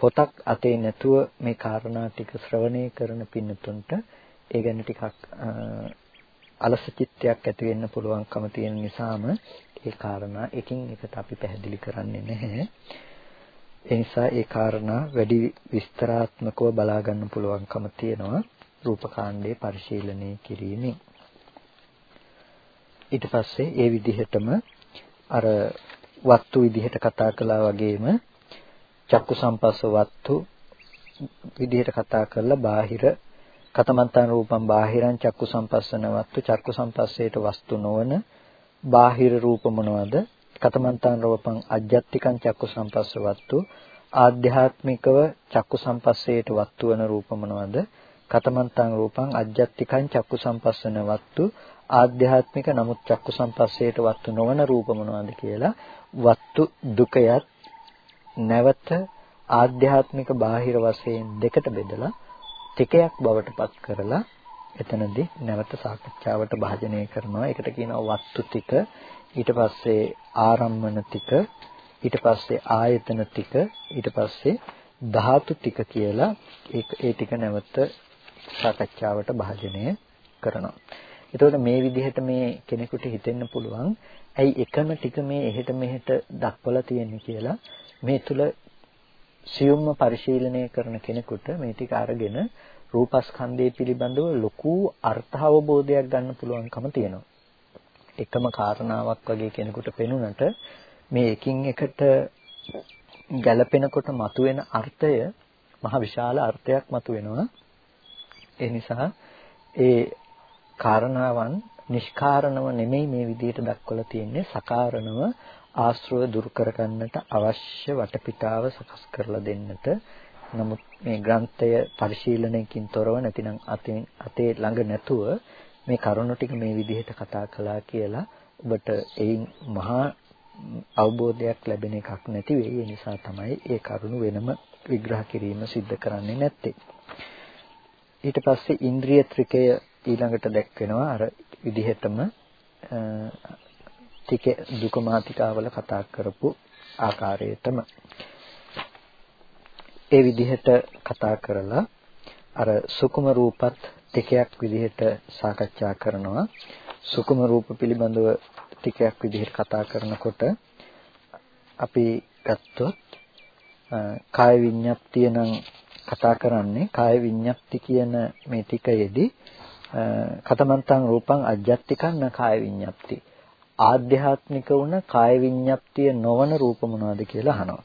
පොතක් අතේ නැතුව මේ කාරණා ටික ශ්‍රවණය කරන පින්නතුන්ට ඒ ගැන ටිකක් අලස චිත්තයක් ඇති වෙන්න පුළුවන්කම තියෙන නිසාම ඒ කාරණා එකින් එකට අපි පැහැදිලි කරන්නේ නැහැ. ඒ නිසා ඒ කාරණා වැඩි විස්තරාත්මකව බලා ගන්න පුළුවන්කම තියෙනවා රූපකාණ්ඩයේ පරිශීලනය කිරීමෙන්. ඊට පස්සේ ඒ විදිහටම අර වත්තු විදිහට කතා කළා වගේම චක්කු සම්පස්ස වත්තු විදිහට කතා කරලා බාහිර කතමන්තන් රූපම් බාහිරං චක්කු සම්පස්සන වත්තු චක්කු සම්පස්සේට වස්තු නොවන බාහිර රූප මොනවද කතමන්තන් රූපං අජ්ජත්තිකං චක්කු සම්පස්ස වත්තු. ආධ්‍යාත්මිකව චක්කු සම්පස්සේට වත්තු වන රූප මොනවද? කතමන්තං රූපං අජ්ජත්තිකං චක්කු සම්පස්සන වත්තු. ආධ්‍යාත්මික නමුත් චක්කු සම්පස්සේට වත්තු නොවන රූප මොනවද කියලා. වත්තු දුකයත් නැවත ආධ්‍යාත්මික බාහිර වශයෙන් දෙකට බෙදලා ටිකයක් බවට පත් කරලා එතනදී නැවත සාකච්ඡාවට භාජනය කරනවා. ඒකට කියනවා වස්තු ටික, ඊට පස්සේ ආරම්මන ටික, ඊට පස්සේ ආයතන ටික, ඊට පස්සේ ධාතු ටික කියලා ඒ ටික නැවත සාකච්ඡාවට භාජනය කරනවා. එතකොට මේ විදිහට මේ කෙනෙකුට හිතෙන්න පුළුවන් ඇයි එකම ටික මේ එහෙට මෙහෙට දක්වලා තියෙන්නේ කියලා මේ තුල සියුම්ම පරිශීලනය කරන කෙනෙකුට මේ ටික අරගෙන රූපස්කන්ධය පිළිබඳව ලොකු අර්ථ අවබෝධයක් ගන්න පුළුවන්කම තියෙනවා. එකම කාරණාවක් වගේ කෙනෙකුට පෙනුනට මේ එකින් එකට ගැළපෙනකොට මතුවෙන අර්ථය මහ විශාල අර්ථයක් මතුවෙනවා. ඒ නිසා ඒ කාරණාවන් නිෂ්කාරණව නෙමෙයි මේ විදිහට දක්වලා තියෙන්නේ සකාරණව ආශ්‍රව දුරු කරගන්නට අවශ්‍ය වටපිටාව සකස් කරලා දෙන්නට නමුත් මේ ග්‍රන්ථය පරිශීලනයකින් තොරව නැතිනම් අතින් අතේ ළඟ නැතුව මේ කරුණු ටික මේ විදිහට කතා කළා කියලා ඔබට එයින් මහා අවබෝධයක් ලැබෙන එකක් නැති වෙයි. ඒ නිසා තමයි ඒ කරුණු වෙනම විග්‍රහ කිරීම සිද්ධ කරන්නේ නැත්තේ. ඊට පස්සේ ඉන්ද්‍රිය ත්‍රිකය ඊළඟට දැක්වෙනවා අර විදිහටම ටික දුක මාතිකාවල කතා කරපු ආකාරයටම ඒ විදිහට කතා කරලා අර සුකුම රූපත් ටිකයක් විදිහට සාකච්ඡා කරනවා. සුකුම රූප පිළිබඳව ටිකයක් විදිහට කතා කරනකොට අපි ගත්තොත් කාය විඤ්ඤාප්තිය නම් කතා කරන්නේ කාය විඤ්ඤාප්ති කියන මේ ටිකයේදී කතමන්තං රූපං අජ්ජත්තිකං න කාය විඤ්ඤාප්ති. ආධ්‍යාත්මික වුණ කාය විඤ්ඤාප්තිය නොවන රූප මොනවද කියලා අහනවා.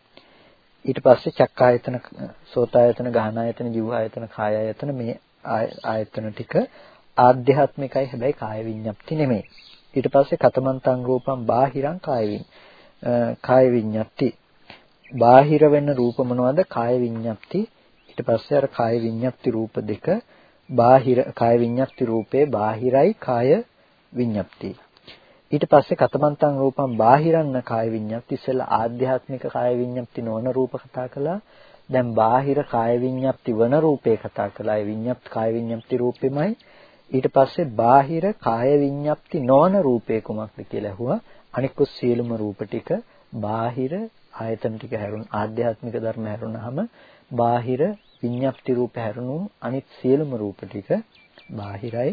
ඊට පස්සේ චක්කායතන සෝතායතන ගහනායතන ජීවායතන කායායතන මේ ආයතන ටික ආධ්‍යාත්මිකයි. හැබැයි කාය විඤ්ඤාප්ති නෙමෙයි. ඊට පස්සේ කතමන්තං රූපං බාහිරං කාය විඤ්ඤාප්ති කාය විඤ්ඤාප්ති. බාහිර වෙන රූප මොනවද? කාය විඤ්ඤාප්ති. ඊට පස්සේ අර කාය විඤ්ඤාප්ති රූප දෙක බාහිර කාය විඤ්ඤාප්ති රූපේ බාහිරයි කාය විඤ්ඤාප්ති. ඊට පස්සේ කතමන්තං රූපං බාහිරන්න කාය විඤ්ඤාප්ති. ඉස්සෙල්ලා ආධ්‍යාත්මික කාය විඤ්ඤාප්ති නොවන රූප කතා කළා. දැන් බාහිර කාය විඤ්ඤාප්ති වන රූපේ කතා කළා. ඒ විඤ්ඤාප්ති කාය විඤ්ඤාප්ති රූපෙමයි. ඊට පස්සේ බාහිර කාය විඤ්ඤාප්ති නොවන රූපේ කුමක්ද කියලා ඇහුවා. අනිකුත් සියලුම රූප ටික බාහිර ආයතන ටික හැරුණ ආධ්‍යාත්මික ධර්ම හැරුණාම බාහිර විඤ්ඤාප්ති රූප හැරුණු අනිත් සියලුම රූප ටික බාහිරයි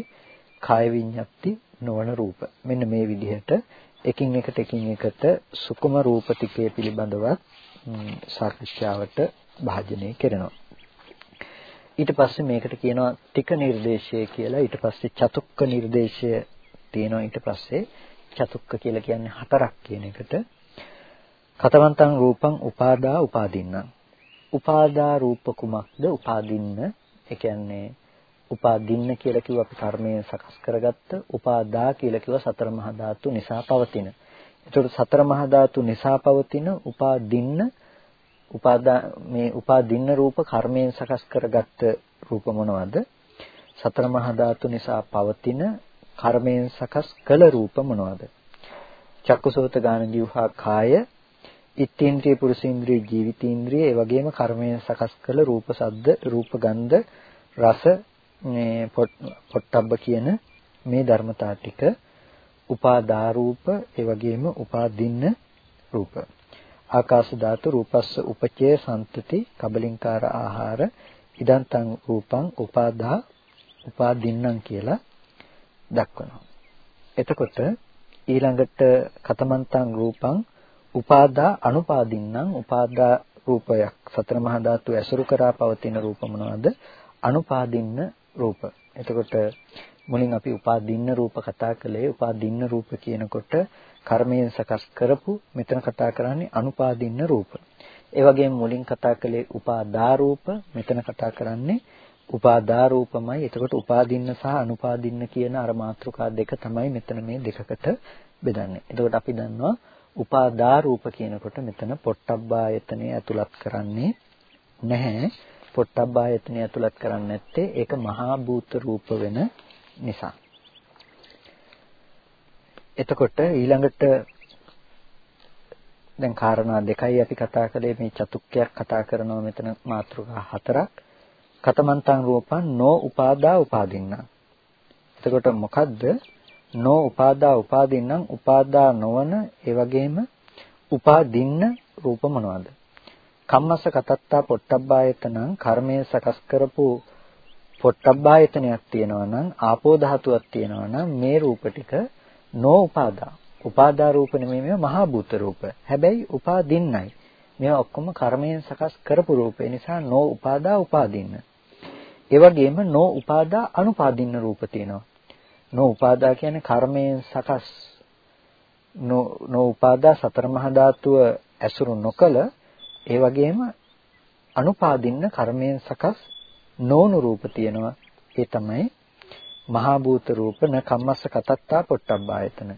කාය විඤ්ඤාප්ති නොවන රූප. මෙන්න මේ විදිහට එකින් එකට එකින් එකට සුකුම රූප ටිකේ පිළිබඳවත් සාකච්ඡාවට භාජනය කරනවා. ඊට පස්සේ මේකට කියනවා ටික නිර්දේශය කියලා. ඊට පස්සේ චතුක්ක නිර්දේශය තියෙනවා. ඊට පස්සේ චතුක්ක කියලා කියන්නේ හතරක් කියන එකට කතවන්තං රූපං උපාදා උපාදින්නම් උපාදා රූප කුමක්ද උපාදින්න ඒ කියන්නේ උපාදින්න කියලා කිව්ව අපි කර්මයෙන් සකස් කරගත්ත උපාදා කියලා කිව්ව සතර මහා ධාතු නිසා පවතින. ඒතකොට සතර මහා ධාතු නිසා පවතින උපාදින්න උපාදා මේ උපාදින්න රූප කර්මයෙන් සකස් කරගත්ත රූප මොනවද? සතර මහා ධාතු නිසා පවතින කර්මයෙන් සකස් කළ රූප මොනවද? චක්කුසෝත ගාන ජීවහා කාය ඉත්තේන්ද්‍රිය පුරුෂේන්ද්‍රිය ජීවිතේන්ද්‍රිය ඒ වගේම කර්මයෙන් සකස් කළ රූප ශබ්ද රූප ගන්ධ රස මේ පොට්ටබ්බ කියන මේ ධර්මතා ටික උපාදා රූප ඒ වගේම උපාදින්න රූප ආකාශ ධාතු රූපස්ස උපචේ සම්තති කබලින්කාර ආහාර ඉදන්තං රූපං උපාදා උපාදින්නම් කියලා දක්වනවා. එතකොට ඊළඟට කතමන්තං රූපං උපාදා අනුපාදින්නම් උපාදා රූපයක් සතර මහා ධාතු ඇසුරු කරා පවතින රූප මොනවද? අනුපාදින්න රූප. එතකොට මුලින් අපි උපාදින්න රූප කතා කළේ උපාදින්න රූප කියනකොට කර්මයෙන් සකස් කරපු මෙතන කතා කරන්නේ අනුපාදින්න රූප. ඒ වගේම මුලින් කතා කළේ උපාදා රූප මෙතන කතා කරන්නේ උපාදා රූපමයි. එතකොට උපාදින්න සහ අනුපාදින්න කියන අර මාත්‍රිකා දෙක තමයි මෙතන මේ දෙකකට බෙදන්නේ. එතකොට අපි දන්නවා උපාදා රූප කියනකොට මෙතන පොට්ටබ්බායතනය ඇතුළත් කරන්නේ නැහැ. පොට්ටබ්බායතනය ඇතුළත් කරන්නේ නැත්තේ ඒක මහා භූත රූප වෙන නිසා. එතකොට ඊළඟට දැන් කාරණා දෙකයි අපි කතා කළේ මේ චතුක්කයක් කතා කරනවා මෙතන මාත්‍රිකා හතරක්. කතමන්තං රූපං නෝ උපාදා උපාදින්න. එතකොට මොකද්ද? නෝ උපාදා උපාදින්නම් උපාදා නොවන ඒ වගේම උපාදින්න රූප මොනවද? කම්මස්ස කතත්තා පොට්ටබ්බායතනං කර්මයේ සකස් කරපු පොට්ටබ්බායතනයක් තියෙනවා නම් ආපෝ ධාතුවක් තියෙනවා නම් මේ රූප ටික නෝ උපාදා. උපාදා රූප නෙමෙයි මේවා මහා භූත රූප. හැබැයි උපාදින්නයි. මේවා ඔක්කොම කර්මයෙන් සකස් කරපු රූප. ඒ නිසා නෝ උපාදා උපාදින්න. ඒ වගේම නෝ උපාදා අනුපාදින්න රූප තියෙනවා. නෝ උපාදා කියන්නේ කර්මයෙන් සකස් නෝ උපාදා සතර මහා ධාතුව ඇසුරු නොකල ඒ වගේම අනුපාදින්න කර්මයෙන් සකස් නොවුණු රූප තියෙනවා. ඒ තමයි මහා භූත රූප න කම්මස්ස කතත්තා පොට්ටබ්බායතන.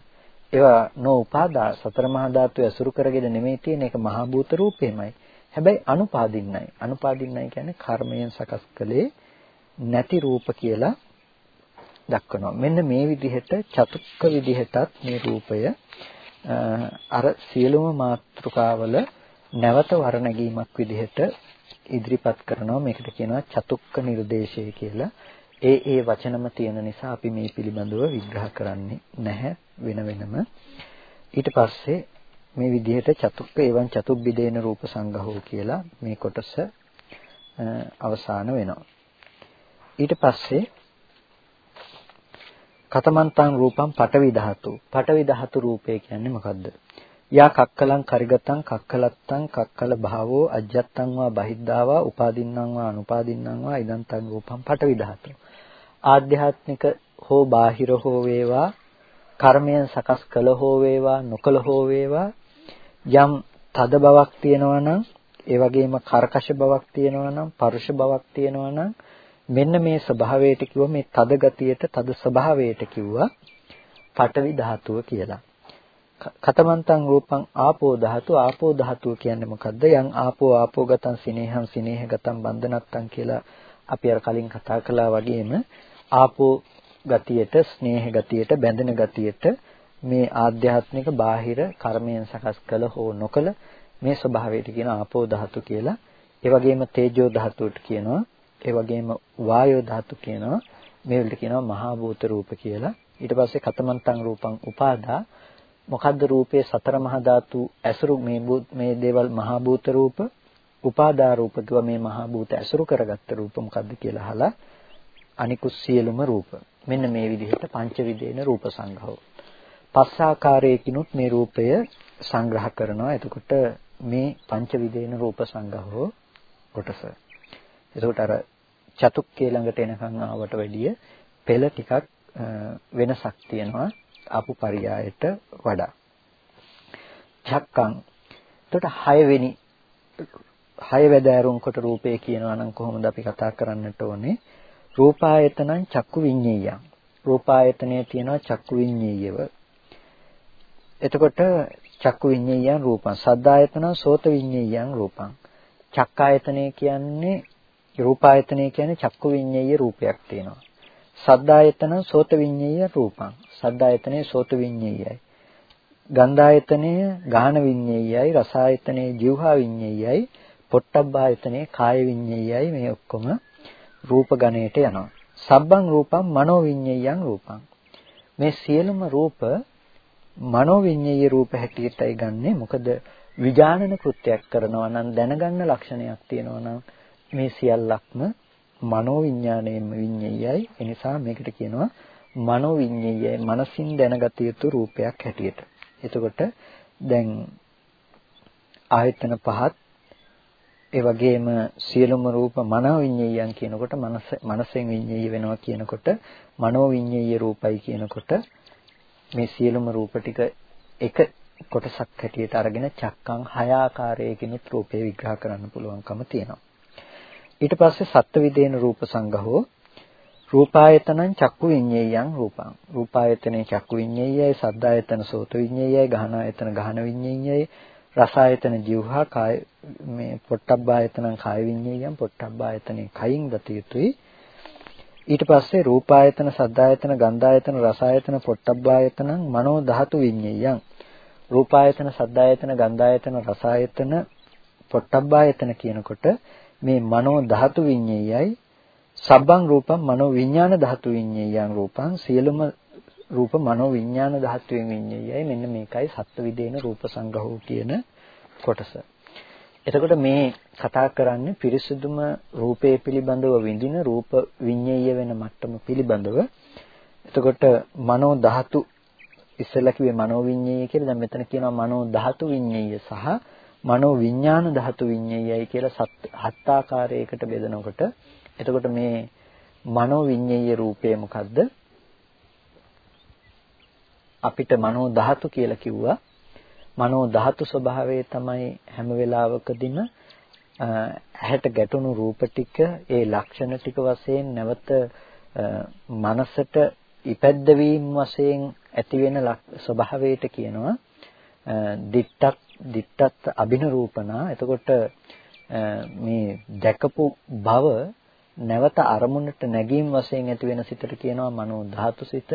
ඒවා නෝ උපාදා සතර මහා ධාතු ඇසුරු කරගෙන නෙමෙයි තියෙන එක මහා භූත රූපෙමයි. හැබැයි අනුපාදින්නයි. අනුපාදින්නයි කියන්නේ කර්මයෙන් සකස් කළේ නැති රූප කියලා දක්වනවා. මෙන්න මේ විදිහට චතුක්ක විදිහටත් මේ රූපය අර සියලුම මාත්‍රකාවල නැවත වර්ණගීමක් විදිහට ඉදිරිපත් කරනවා මේකට කියනවා චතුක්ක නිර්දේශය කියලා. ඒ ඒ වචනම තියෙන නිසා අපි මේ පිළිබඳව විග්‍රහ කරන්නේ නැහැ වෙන වෙනම. ඊට පස්සේ මේ විදිහට චතුක්ක එවන් චතුබ්බිදේන රූප සංගහෝ කියලා මේ කොටස අවසාන වෙනවා. ඊට පස්සේ කතමන්තං රූපං පටවි ධාතු. පටවි ධාතු රූපය කියන්නේ මොකද්ද? යා කක්කලං කරිගතං කක්කලත්තං කක්කල භාවෝ අජ්ජත්තං වා බහිද්ධාවා උපාදින්නම් වා අනුපාදින්නම් වා ඉදන්තං රූපං පටවි ධාතු. ආධ්‍යාත්මික හෝ බාහිර හෝ වේවා කර්මයන් සකස් කළ හෝ වේවා නොකළ හෝ වේවා යම් තද බවක් තියෙනවා නම් ඒ වගේම කර්කශ බවක් තියෙනවා නම් පරුෂ බවක් තියෙනවා නම් මෙන්න මේ ස්වභාවයට කිව්ව මේ තද ගතියට තද ස්වභාවයට කිව්වා පඨවි ධාතුව කියලා. කතමන්තං රූපං ආපෝ ධාතු ආපෝ ධාතුව කියන්නේ මොකද්ද? යං ආපෝ ආපෝ ගතං සිනේහං සිනේහගතං බන්ධනත්තං කියලා අපි අර කලින් කතා කළා වගේම ආපෝ ගතියට ස්නේහ ගතියට බැඳෙන ගතියට මේ ආධ්‍යාත්මික බාහිර කර්මයෙන් සකස් කළ හෝ නොකළ මේ ස්වභාවයට කියන ආපෝ ධාතු කියලා. ඒ වගේම තේජෝ ධාතුවට කියනවා. ඒ වගේම වායෝ ධාතු කියනවා. මේ වලට කියනවා මහා භූත රූප කියලා. ඊට පස්සේ කතමන්තං රූපං උපාදා මොකද්ද රූපේ සතර මහා ධාතු ඇසුරු මේ මේ දේවල් මහා භූත රූප උපාදා රූප කිව්ව මේ මහා භූත ඇසුරු කරගත්ත රූප මොකද්ද කියලා අහලා අනිකුත් සියලුම රූප මෙන්න මේ විදිහට පංච විදේන රූප සංඝව පස් ආකාරයකිනුත් මේ රූපය සංග්‍රහ කරනවා එතකොට මේ පංච විදේන රූප සංඝව කොටස එතකොට අර චතුක්කේ ළඟට එනකන් ආවට වැඩිය පෙළ ටිකක් වෙනසක් තියෙනවා ආපු පරියායට වඩා. චක්කං. එතකොට 6 වෙනි 6 වැදෑරුම් කොට රූපය කියනවා නම් කොහොමද අපි කතා කරන්නට ඕනේ? රූපායතනං චක්කු විඤ්ඤේයං. රූපායතනයේ තියෙනවා චක්කු විඤ්ඤේයව. එතකොට චක්කු විඤ්ඤේයං රූපං. සද්දායතනං සෝත විඤ්ඤේයං රූපං. චක්කායතනය කියන්නේ රූපායතනය කියන්නේ චක්කු විඤ්ඤේය රූපයක් තියෙනවා. සද්දායතන සෝත විඤ්ඤේය රූපං. සද්දායතනේ සෝත විඤ්ඤේයයි. ගන්ධායතනය ගාහන විඤ්ඤේයයි, රසායතනේ જીවහා විඤ්ඤේයයි, පොට්ටබ්බායතනේ කාය විඤ්ඤේයයි මේ ඔක්කොම රූප ගණයට යනවා. සබ්බං රූපං මනෝ විඤ්ඤේයං රූපං. මේ සියලුම රූප මනෝ විඤ්ඤේය රූප හැටියටයි ගන්නෙ. මොකද විඥානන කෘත්‍යයක් කරනවා නම් දැනගන්න ලක්ෂණයක් තියෙනවා නම් මේ සියල්ලක්ම මනෝ විඥාණයෙන් විඤ්ඤයයි ඒ නිසා මේකට කියනවා මනෝ විඤ්ඤයයි මනසින් දැනගත යුතු රූපයක් හැටියට. එතකොට දැන් ආයතන පහත් ඒ වගේම සියලුම රූප මනෝ විඤ්ඤයයන් කියනකොට මනස මනසෙන් විඤ්ඤය වෙනවා කියනකොට මනෝ විඤ්ඤය රූපයි කියනකොට මේ සියලුම රූප ටික එක කොටසක් හැටියට අරගෙන චක්කං හය ආකාරයකිනුත් රූපේ විග්‍රහ කරන්න පුළුවන්කම තියෙනවා. ඊට පස්සේ සත්ත්ව විදේන රූප සංඝහෝ රූපායතනං චක්කු විඤ්ඤේයං රූපං රූපායතනේ චක්කු විඤ්ඤේයයි සද්දායතන සෝත විඤ්ඤේයයි ගහනායතන ගහන විඤ්ඤේයයි රසායතන જીවහා කාය මේ පොට්ටබ්බායතනං කාය විඤ්ඤේයං පොට්ටබ්බායතනේ කයින් දත යුතුයි. ඊට පස්සේ රූපායතන සද්දායතන ගන්ධායතන රසායතන පොට්ටබ්බායතනං මනෝ ධාතු විඤ්ඤේයං රූපායතන සද්දායතන ගන්ධායතන රසායතන පොට්ටබ්බායතන කියනකොට මේ මනෝ ධාතු විඤ්ඤයයි. සබ්බං රූපං මනෝ විඥාන ධාතු විඤ්ඤයයන් රූපං. සියලුම රූප මනෝ විඥාන ධාතුවෙන් විඤ්ඤයයි මෙන්න මේකයි සත්ත්ව විදේන රූප සංගහෝ කියන කොටස. එතකොට මේ කතා කරන්නේ පිරිසුදුම රූපේ පිළිබඳව විඳින රූප විඤ්ඤය වෙන මට්ටම පිළිබඳව. එතකොට මනෝ ධාතු ඉස්සෙල්ලා කිව්වේ මනෝ විඤ්ඤය කියලා දැන් මෙතන කියනවා මනෝ ධාතු විඤ්ඤය සහ මනෝ විඥාන ධාතු විඤ්ඤයයි කියලා හත් ආකාරයකට බෙදනකොට එතකොට මේ මනෝ විඤ්ඤය රූපය මොකද්ද? අපිට මනෝ ධාතු කියලා කිව්වා. මනෝ ධාතු ස්වභාවය තමයි හැම වෙලාවකදීම ඇහැට ගැටුණු රූප ටික ඒ ලක්ෂණ ටික වශයෙන් නැවත මනසට ඉපැද්දවීම වශයෙන් ඇති වෙන ස්වභාවයට කියනවා. දිට්ඨක් දිට්ඨත් අභිනරූපනා. එතකොට මේ දැකපු භව නැවත අරමුණට නැගීම් වශයෙන් ඇති වෙන සිතට කියනවා මනෝ ධාතු සිත.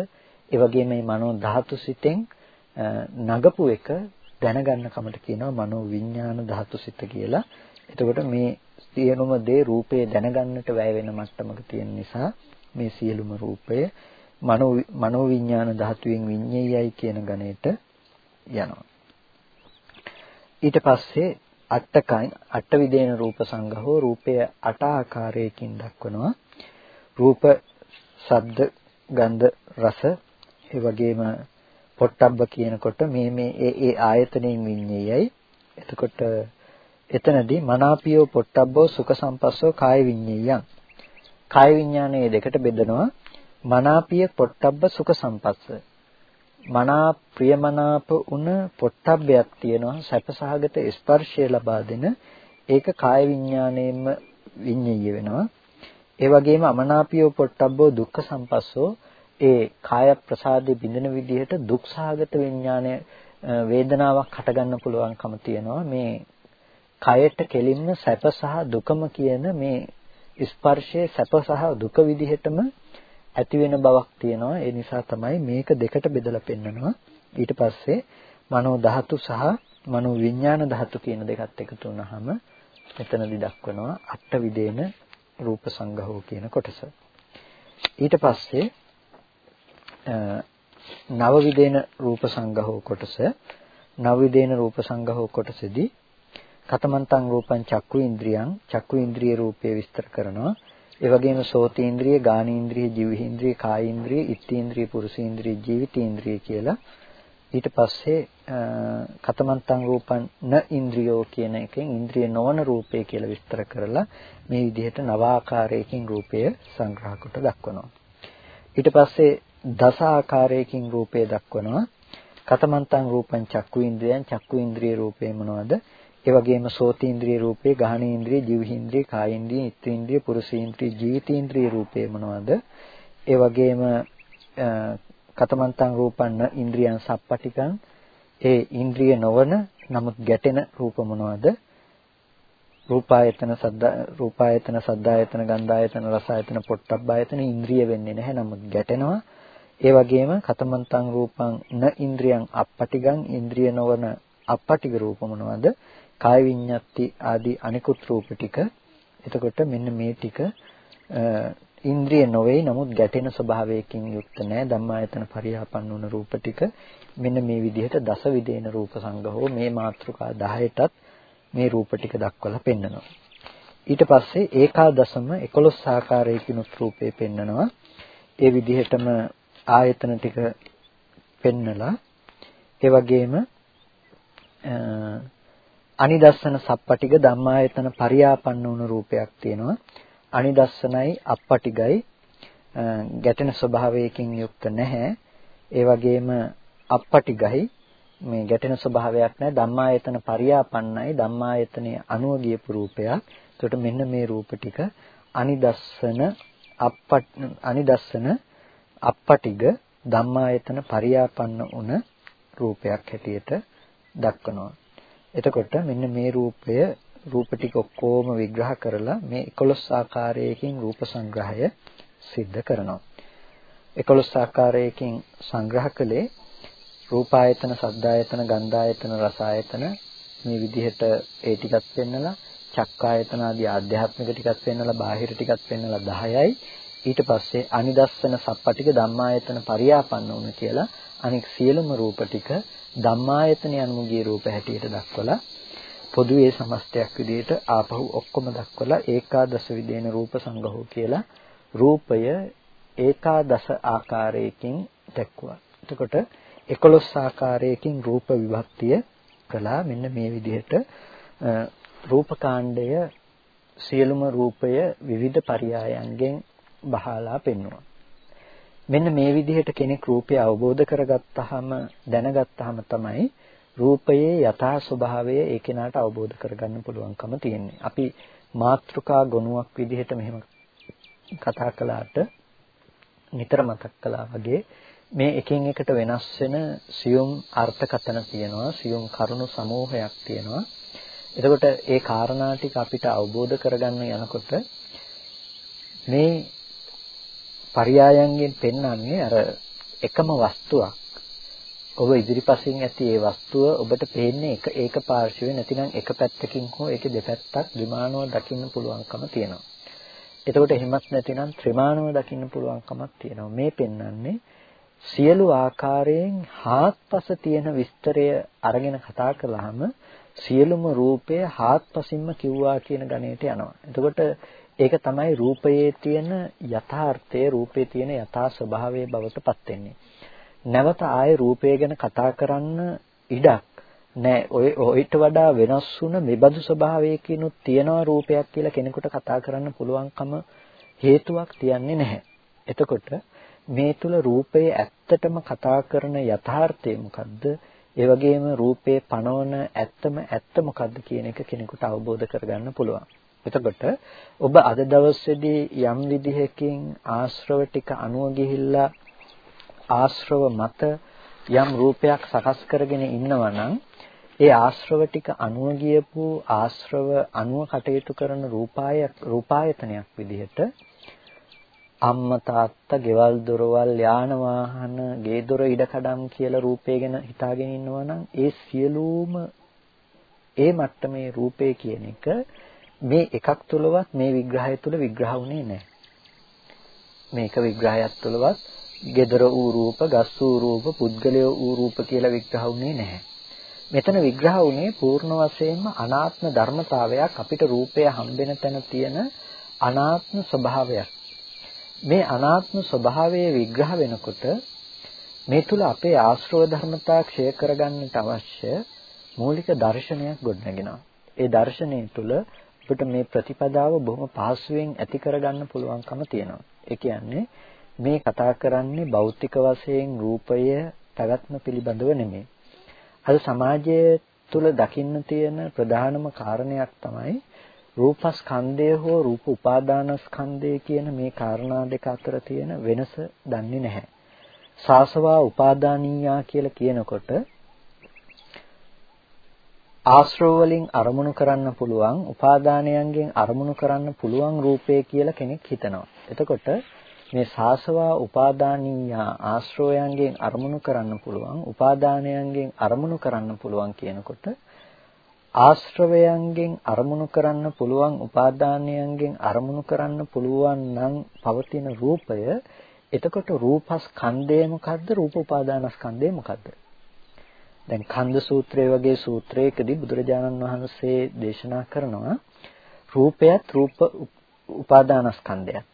ඒ වගේම මේ මනෝ ධාතු සිතෙන් නගපු එක දැනගන්න කමට කියනවා මනෝ විඥාන ධාතු සිත කියලා එතකොට මේ සියලුම දේ රූපේ දැනගන්නට වැය වෙන මට්ටමක තියෙන නිසා මේ සියලුම රූපය මනෝ මනෝ විඥාන ධාතුවෙන් විඤ්ඤයයි කියන ගණයට යනවා. ඊට පස්සේ අට්ඨකයි අට විදේන රූප සංගහෝ රූපය අට ආකාරයකින් දක්වනවා. රූප, ශබ්ද, ගන්ධ, රස ඒ වගේම පොට්ටබ්බ කියනකොට මේ මේ ඒ ඒ ආයතනෙන් විඤ්ඤයයි. එතකොට එතනදී මනාපියෝ පොට්ටබ්බෝ සුඛ සම්පස්සෝ කාය විඤ්ඤයයන්. කාය විඤ්ඤාණය දෙකට බෙදනවා. මනාපිය පොට්ටබ්බ සුඛ සම්පස්ස. මනා ප්‍රියමනාප උන පොට්ටබ්බයක් තියෙනවා සැපසහගත ස්පර්ශය ලබා දෙන ඒක කාය විඤ්ඤාණයෙන්ම විඤ්ඤය වෙනවා. ඒ වගේම අමනාපියෝ පොට්ටබ්බෝ දුක්ඛ සම්පස්සෝ ඒ කාය ප්‍රසාදේ බිඳින විදිහට දුක්සහගත විඥානය වේදනාවක් හටගන්න පුළුවන්කම තියෙනවා. මේ කයට කෙලින්ම සැප සහ දුකම කියන මේ ස්පර්ශයේ සැප සහ දුක විදිහටම ඇති වෙන බවක් තියෙනවා. ඒ නිසා තමයි මේක දෙකට බෙදලා පෙන්නනවා. ඊට පස්සේ මනෝ ධාතු සහ මනෝ විඥාන ධාතු කියන දෙකත් එකතු වුනහම මෙතනදී දක්වනවා අට විදේන රූප සංගහෝ කියන කොටස. ඊට පස්සේ නව විදේන රූප සංගහෝ කොටස නව විදේන රූප සංගහෝ කොටසේදී කතමන්තං රූපං චක්කු ඉන්ද්‍රියං චක්කු ඉන්ද්‍රිය රූපය විස්තර කරනවා. ඒ වගේම සෝතේන්ද්‍රිය ගානේන්ද්‍රිය ජීවහේන්ද්‍රිය කායේන්ද්‍රිය ඉත්තේන්ද්‍රිය පුරුෂේන්ද්‍රිය ජීවිතේන්ද්‍රිය කියලා. ඊට පස්සේ කතමන්තං රූපං න ඉන්ද්‍රියෝ කියන එකෙන් ඉන්ද්‍රිය නොවන රූපය කියලා විස්තර කරලා මේ විදිහට නවාකාරයකින් රූපය සංග්‍රහ කොට දක්වනවා. ඊට පස්සේ දස ආකාරයකින් රූපය දක්වනවා. කතමන්තං රූපං චක්කු ඉන්ද්‍රයන් චක්කු ඉන්ද්‍රිය රූපේ මොනවද? ඒ වගේම සෝතීන්ද්‍රිය රූපේ, ගහනේන්ද්‍රිය, ජීවහේන්ද්‍රිය, කායේන්ද්‍රිය, ඉත්ත්වේන්ද්‍රිය, පුරුෂේන්ද්‍රිය, ජීවිතේන්ද්‍රිය රූපේ මොනවද? ඒ වගේම කතමන්තං රූපන්න ඉන්ද්‍රියන් සප්පටිකං ඒ ඉන්ද්‍රිය නොවන නමුත් ගැටෙන රූප මොනවද? රූපායතන සද්දා රූපායතන සද්දායතන ගන්ධායතන රසායතන පොට්ටබ්බායතන ඉන්ද්‍රිය වෙන්නේ නැහැ නමුත් ගැටෙනවා ඒ වගේම කතමන්තං රූපං න ඉන්ද්‍රියං අපපටිගං ඉන්ද්‍රිය නොවන අපපටිග රූප මොනවද? කාය විඤ්ඤාති ආදී අනිකුත් රූප ටික. එතකොට මෙන්න මේ ටික ඉන්ද්‍රිය නොවේ නමුත් ගැටෙන ස්වභාවයකින් යුක්ත නැහැ ධම්මායතන පරියාපන්න වුණ රූප ටික මෙන්න මේ විදිහට දස විදේන රූප සංගහෝ මේ මාත්‍රිකා 10ටත් මේ රූප ටික දක්වලා පෙන්නනවා ඊට පස්සේ ඒකාදසම 11 ආකාරයකිනුත් රූපේ පෙන්නනවා ඒ විදිහටම ආයතන ටික පෙන්නලා ඒ වගේම අනිදස්සන සප්පටිග ධම්මායතන පරියාපන්න වුණු රූපයක් තියෙනවා. අනිදස්සනයි අප්පටිගයි ගැටෙන ස්වභාවයකින් යුක්ත නැහැ. ඒ වගේම අප්පටිගයි මේ ගැටෙන ස්වභාවයක් නැහැ. ධම්මායතන පරියාපන්නයි ධම්මායතනයේ අනුව ගියපු රූපයක්. එතකොට මෙන්න මේ රූප ටික අනිදස්සන අප්ප අනිදස්සන අප්පටිග ධම්මායතන පරියාපන්න උන රූපයක් හැටියට දක්වනවා. එතකොට මෙන්න මේ රූපය රූප ටික ඔක්කොම විග්‍රහ කරලා මේ 11 ආකාරයකින් රූප සංග්‍රහය සිද්ධ කරනවා. 11 ආකාරයකින් සංග්‍රහ කළේ රූපායතන, සද්දායතන, ගන්ධායතන, රසායතන මේ විදිහට ඒ ටිකත් පෙන්නලා චක්කායතන ආදී ආධ්‍යාත්මික ටිකත් පෙන්නලා බාහිර ටිකත් පෙන්නලා 10යි ඊට පස්සේ අනිදස්සන සප්පටික ධම්මායතන පරියාපන්න වුණ කියලා අනෙක් සියලුම රූප ටික ධම්මායතන යනුගේ රූප හැටියට දක්වලා පොදුවේ සමස්තයක් විදිහට ආපහු ඔක්කොම දක්වලා ඒකාදස විදේන රූප සංගහෝ කියලා රූපය ඒකාදස ආකාරයකින් දැක්වුවා. එතකොට 11 ආකාරයකින් රූප විභක්තිය කළා මෙන්න මේ විදිහට රූපකාණ්ඩය සියලුම රූපය විවිධ පරයයන්ගෙන් බහලා පෙන්වනවා. මෙන්න මේ විදිහට කෙනෙක් රූපය අවබෝධ කරගත්තාම දැනගත්තාම තමයි රූපයේ යථා ස්වභාවය ඒ කෙනාට අවබෝධ කරගන්න පුළුවන්කම තියෙන්නේ. අපි මාත්‍රිකා ගුණයක් විදිහට මෙහෙම කතා කළාට නිතර මතක් කළා වගේ මේ එකින් එකට වෙනස් වෙන සියුම් අර්ථකතන තියෙනවා සියුම් කරුණු සමූහයක් තියෙනවා එතකොට ඒ කාරණා ටික අපිට අවබෝධ කරගන්න යනකොට මේ පරයයන්ගෙන් පෙන්වන්නේ අර එකම වස්තුවක් ඔබ ඉදිරිපසින් ඇති ඒ වස්තුව ඔබට පේන්නේ එක ඒක පාර්ශවයේ නැතිනම් එක පැත්තකින් හෝ ඒකේ දෙපැත්තක් ද්විමානව දකින්න පුළුවන්කම තියෙනවා. එතකොට එහෙමත් නැතිනම් ත්‍රිමානව දකින්න පුළුවන්කමක් තියෙනවා. මේ පෙන්වන්නේ සියලු ආකාරයෙන් හාත්පස තියෙන විස්තරය අරගෙන කතා කළාම සියලුම රූපය හාත්පසින්ම කිව්වා කියන ගණයට යනවා. එතකොට ඒක තමයි රූපයේ තියෙන යථාර්ථය, රූපයේ තියෙන යථා ස්වභාවය බවට පත් වෙන්නේ. නැවත ආයේ රූපය ගැන කතා කරන්න ඉඩක් නෑ. ඔය ඔయిత වඩා වෙනස් වුණ මෙබඳු ස්වභාවයකිනුත් තියෙනවා රූපයක් කියලා කෙනෙකුට කතා කරන්න පුළුවන්කම හේතුවක් තියන්නේ නැහැ. එතකොට මේ තුල රූපයේ ඇත්තටම කතා කරන යථාර්ථය මොකද්ද? ඒ වගේම රූපේ පනවන ඇත්තම ඇත්ත මොකද්ද කියන එක කෙනෙකුට අවබෝධ කරගන්න පුළුවන්. එතකොට ඔබ අද දවසේදී යම් විදිහකින් ආශ්‍රව ටික අනුව ගිහිල්ලා ආශ්‍රව මත යම් රූපයක් සකස් කරගෙන ඉන්නවා නම් ඒ ආශ්‍රව ටික අනුව ගියපු ආශ්‍රව අනුව කටයුතු කරන රූපාය රූපායතනයක් විදිහට අම්මා තාත්තා ගෙවල් දොරවල් යාන වාහන ගේ දොර ඉඩකඩම් කියලා රූපේ ගැන හිතාගෙන ඉන්නවා නම් ඒ සියලුම ඒ මට්ටමේ රූපේ කියන එක මේ එකක් තුලවත් මේ විග්‍රහය තුල විග්‍රහ වුණේ නැහැ. මේක විග්‍රහයක් තුලවත් gedara වූ රූප, ගස් වූ රූප, පුද්ගලය වූ රූප කියලා විග්‍රහ වුණේ නැහැ. මෙතන විග්‍රහ වුණේ පූර්ණ වශයෙන්ම අනාත්ම ධර්මතාවයක් අපිට රූපය හම්බෙන තැන තියෙන අනාත්ම ස්වභාවයක්. මේ අනාත්ම ස්වභාවය විග්‍රහ වෙනකොට මේ තුල අපේ ආශ්‍රව ධර්මතා ක්ෂය කරගන්නට අවශ්‍ය මූලික දර්ශනයක් ගොඩනගෙනවා. ඒ දර්ශනය තුල අපිට මේ ප්‍රතිපදාව බොහොම පහසුවෙන් ඇති කරගන්න පුළුවන්කම තියෙනවා. ඒ කියන්නේ මේ කතා කරන්නේ භෞතික වශයෙන් රූපය පැවැත්ම පිළිබඳව නෙමෙයි. අද සමාජය තුල දකින්න තියෙන ප්‍රධානම කාරණයක් තමයි රූපස්කන්ධය හෝ රූප උපාදානස්කන්ධය කියන මේ කාරණා දෙක අතර තියෙන වෙනස දන්නේ නැහැ. සාසවා උපාදානීයා කියලා කියනකොට ආශ්‍රව වලින් අරමුණු කරන්න පුළුවන් උපාදානයන්ගෙන් අරමුණු කරන්න පුළුවන් රූපය කියලා කෙනෙක් හිතනවා. එතකොට මේ සාසවා උපාදානීයා ආශ්‍රවයන්ගෙන් අරමුණු කරන්න පුළුවන් උපාදානයන්ගෙන් අරමුණු කරන්න පුළුවන් කියනකොට ආශ්‍රවයන්ගෙන් අරමුණු කරන්න පුළුවන් උපාදානයන්ගෙන් අරමුණු කරන්න පුළුවන් නම් පවතින රූපය. එතකොට රූපස්කන්ධය මොකද්ද? රූප උපාදානස්කන්ධය මොකද්ද? දැන් කන්ද සූත්‍රය වගේ සූත්‍රයකදී බුදුරජාණන් වහන්සේ දේශනා කරනවා රූපයත් රූප උපාදානස්කන්ධයත්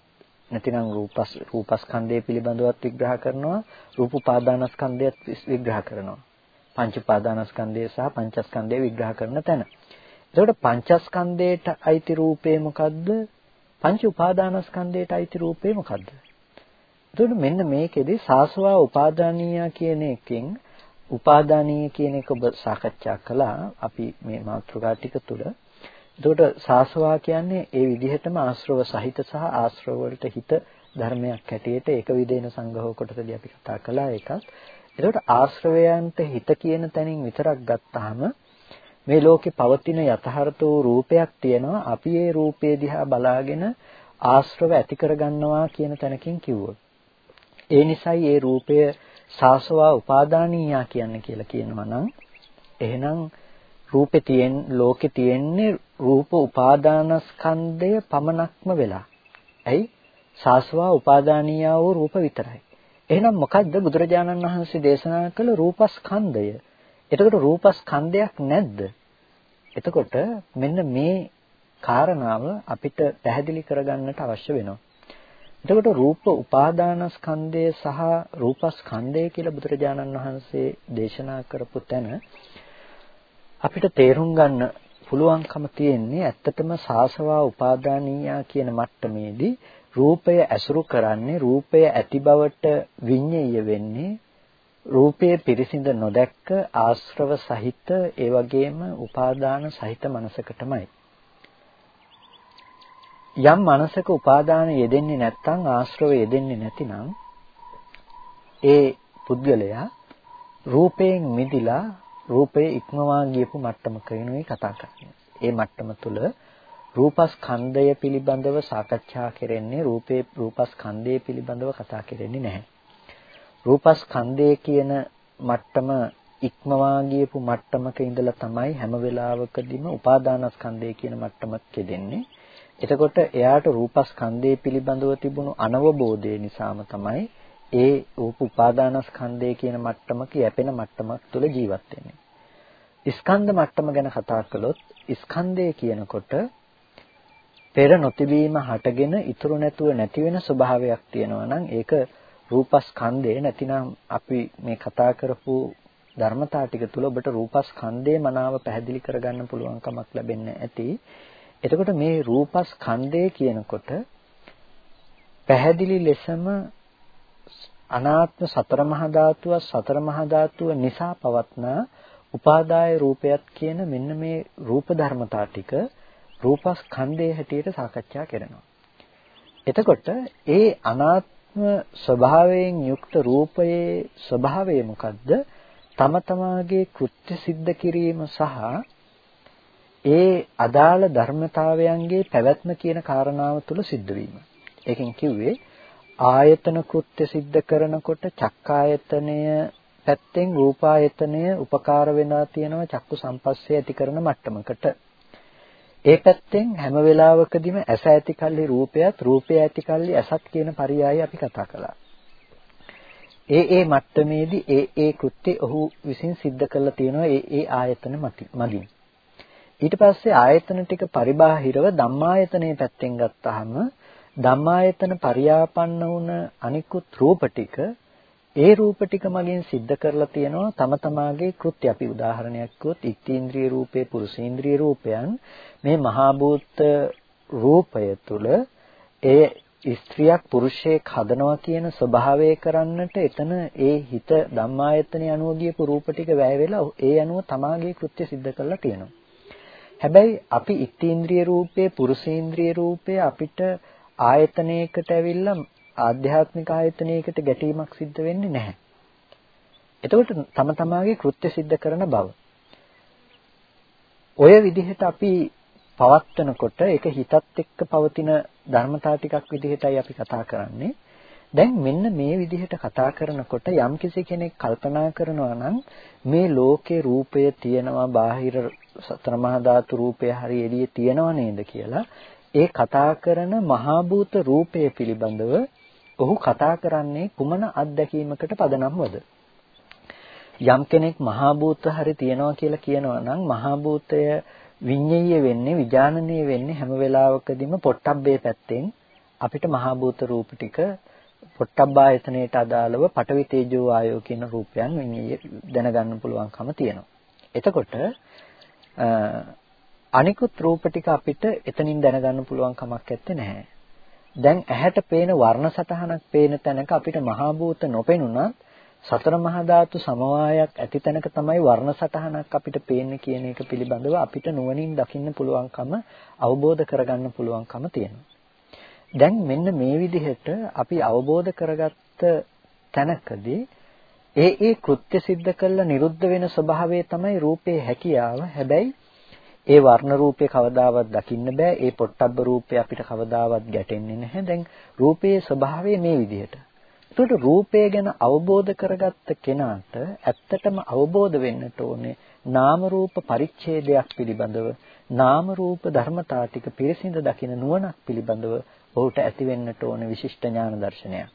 නැතිනම් රූපස් රූපස්කන්ධය පිළිබඳවත් විග්‍රහ කරනවා රූප උපාදානස්කන්ධයත් විග්‍රහ කරනවා පංච උපාදානස්කන්ධය සහ පංචස්කන්ධය විග්‍රහ කරන තැන. එතකොට පංචස්කන්ධයට අයිති රූපේ මොකද්ද? පංච උපාදානස්කන්ධයට අයිති රූපේ මොකද්ද? එතකොට මෙන්න මේකෙදි සාසවා උපාදානීය කියන එකෙන් උපාදානීය කියන එක ඔබ සාකච්ඡා කළා අපි මේ මාතෘකා ටික තුල. එතකොට සාසවා කියන්නේ ඒ විදිහටම ආශ්‍රව සහිත සහ ආශ්‍රව වලට හිත ධර්මයක් හැටියට ඒක විදේන සංග්‍රහ කොටසදී අපි කතා කළා ඒකත්. එතකොට ආශ්‍රවයන්ට හිත කියන තැනින් විතරක් ගත්තාම මේ ලෝකේ පවතින යථාර්ථ වූ රූපයක් තියෙනවා අපි ඒ රූපේ දිහා බලාගෙන ආශ්‍රව ඇති කරගන්නවා කියන තැනකින් කිව්වොත් ඒ නිසයි ඒ රූපය සාසවා උපාදානීයා කියන්නේ කියලා කියනවා නම් එහෙනම් රූපේ තියෙන ලෝකේ තියෙන්නේ රූප උපාදානස්කන්ධය පමණක්ම වෙලා. ඇයි? සාසවා උපාදානීයා වූ රූප විතරයි. එහෙනම් මොකද්ද බුදුරජාණන් වහන්සේ දේශනා කළ රූපස්කන්ධය? එතකොට රූපස්කන්ධයක් නැද්ද? එතකොට මෙන්න මේ කාරණාව අපිට පැහැදිලි කරගන්නට අවශ්‍ය වෙනවා. එතකොට රූප උපාදානස්කන්ධය සහ රූපස්කන්ධය කියලා බුදුරජාණන් වහන්සේ දේශනා කරපු තැන අපිට තේරුම් ගන්න පුළුවන්කම තියෙන්නේ ඇත්තටම සාසවා උපාදානීයා කියන මට්ටමේදී රූපය ඇසුරු කරන්නේ රූපය ඇති බවට විඤ්ඤය වෙන්නේ රූපයේ පිරිසිඳ නොදැක්ක ආශ්‍රව සහිත ඒ වගේම උපාදාන සහිත මනසකටමයි. යම් මනසක උපාදාන යෙදෙන්නේ නැත්නම් ආශ්‍රව යෙදෙන්නේ නැතිනම් ඒ පුද්ගලයා රූපයෙන් මිදිලා රූපේ ඉක්මවා ගියපු මට්ටමක වෙනුයි කතා කරන්නේ. ඒ මට්ටම තුල රූපස්කන්ධය පිළිබඳව සාකච්ඡා කරන්නේ රූපේ රූපස්කන්ධය පිළිබඳව කතා කරන්නේ නැහැ. රූපස්කන්ධය කියන මට්ටම ඉක්මවා ගියපු මට්ටමක ඉඳලා තමයි හැම වෙලාවකදීම උපාදානස්කන්ධය කියන මට්ටමත් කෙදෙන්නේ. එතකොට එයාට රූපස්කන්ධය පිළිබඳව තිබුණු අනවබෝධය නිසාම තමයි ඒ රූප උපාදානස්කන්ධය කියන මට්ටමක යැපෙන මට්ටමක් තුළ ජීවත් වෙන්නේ. ස්කන්ධ මට්ටම ගැන කතා කළොත් ස්කන්ධය කියනකොට පෙර නොතිබීම හටගෙන ඉතුරු නැතුව නැති වෙන ස්වභාවයක් තියෙනවා නම් ඒක රූපස්කන්ධය නැතිනම් අපි මේ කතා කරපු ධර්මතා ටික තුල ඔබට රූපස්කන්ධයේ මනාව පැහැදිලි කරගන්න පුළුවන් කමක් ලැබෙන්නේ ඇති. එතකොට මේ රූපස්කන්ධය කියනකොට පැහැදිලි ලෙසම අනාත්ම සතර මහා ධාතුව සතර මහා ධාතුව නිසා පවත්නා උපාදාය රූපයත් කියන මෙන්න මේ රූප ධර්මතා ටික රූපස්කන්ධයේ හැටියට සාකච්ඡා කරනවා. එතකොට ඒ අනාත්ම ස්වභාවයෙන් යුක්ත රූපයේ ස්වභාවය මොකද්ද? තම තමාගේ කෘත්‍ය સિદ્ધ කිරීම සහ ඒ අදාළ ධර්මතාවයන්ගේ පැවැත්ම කියන කාරණාව තුල සිද්ධ වීම. ඒකෙන් කිව්වේ ආයතන කෘත්‍ය සිද්ධ කරනකොට චක්කායතනය පැත්තෙන් රූපායතනය උපකාර වෙනවා තියෙනවා චක්කු සම්පස්සේ ඇති කරන මට්ටමකට. ඒ පැත්තෙන් හැම වෙලාවකදීම ඇස ඇති කල්ලි රූපයත් රූපය ඇති කල්ලි ඇසත් කියන පරයය අපි කතා කළා. ඒ ඒ මට්ටමේදී ඒ ඒ කෘත්‍ය ඔහු විසින් සිද්ධ කරලා තියෙනවා ඒ ඒ ආයතන මතින්. ඊට පස්සේ ආයතන ටික පරිබාහිරව ධම්මායතනයේ පැත්තෙන් ගත්තාම ධම්මායතන පරියාපන්න වුණ අනිකුත් රූප ටික ඒ රූප ටික මගින් सिद्ध කරලා තියෙනවා. තම තමාගේ කෘත්‍ය. අපි උදාහරණයක් ගොත් ඉත්තේන්ද්‍රිය රූපේ පුරුෂේන්ද්‍රිය රූපයන්. මේ මහා භූත රූපය තුල ඒ ස්ත්‍රියක් පුරුෂයෙක් හදනවා කියන ස්වභාවය කරන්නට එතන ඒ හිත ධම්මායතනෙ අනුව ගියපු රූප ටික වැය වෙලා ඒ අනුව තමාගේ කෘත්‍ය सिद्ध කරලා තියෙනවා. හැබැයි අපි ඉත්තේන්ද්‍රිය රූපේ පුරුෂේන්ද්‍රිය රූපේ අපිට ආයතනයකට ඇවිල්ලා ආධ්‍යාත්මික ආයතනයකට ගැටීමක් සිද්ධ වෙන්නේ නැහැ. එතකොට තම තමාගේ කෘත්‍ය સિદ્ધ කරන බව. ඔය විදිහට අපි පවත්වනකොට ඒක හිතත් එක්ක පවතින ධර්මතා ටිකක් විදිහටයි අපි කතා කරන්නේ. දැන් මෙන්න මේ විදිහට කතා කරනකොට යම්කිසි කෙනෙක් කල්පනා කරනවා නම් මේ ලෝකේ රූපය තියෙනවා බාහිර සතර මහා ධාතු රූපය හරි එළියේ තියෙනව නේද කියලා ඒ කතා කරන මහා භූත රූපය පිළිබඳව ඔහු කතා කරන්නේ කුමන අත්දැකීමකට පදනම්වද? යම් කෙනෙක් මහා භූත හරි තියනවා කියලා කියනවා නම් මහා භූතය විඤ්ඤය වෙන්නේ විඥානනීය වෙන්නේ හැම වෙලාවකදීම පොට්ටබ්බේ පැත්තෙන් අපිට මහා භූත රූප ටික පොට්ටබ්බායතනයට අදාළව පඨවි තේජෝ ආයෝ කියන රූපයන් විඤ්ඤය දැනගන්න පුළුවන්කම තියෙනවා. එතකොට අනිකුත් රූප ටික අපිට එතනින් දැනගන්න පුළුවන් කමක් නැත්තේ නැහැ. දැන් ඇහැට පේන වර්ණ සටහනක් පේන තැනක අපිට මහා භූත නොපෙනුනත් සතර මහා ධාතු සමவாயයක් ඇති තැනක තමයි වර්ණ සටහනක් අපිට පේන්නේ කියන එක පිළිබඳව අපිට නුවණින් දකින්න පුළුවන්කම අවබෝධ කරගන්න පුළුවන්කම තියෙනවා. දැන් මෙන්න මේ විදිහට අපි අවබෝධ කරගත්ත තැනකදී ඒ ඒ කෘත්‍ය સિદ્ધ කළ නිරුද්ධ වෙන ස්වභාවය තමයි රූපේ හැකියාව. හැබැයි ඒ වර්ණ රූපේ කවදාවත් දකින්න බෑ. ඒ පොට්ටබ්බ රූපේ අපිට කවදාවත් ගැටෙන්නේ නැහැ. දැන් රූපයේ ස්වභාවය මේ විදිහට. ඒකට රූපය ගැන අවබෝධ කරගත්ත කෙනාට ඇත්තටම අවබෝධ වෙන්නට ඕනේ නාම රූප පරිච්ඡේදයක් පිළිබඳව නාම රූප ධර්මතා ටික පිරිසිඳ දකින නුවණක් පිළිබඳව ඔහුට ඇති වෙන්නට ඕනේ විශිෂ්ට ඥාන දර්ශනයක්.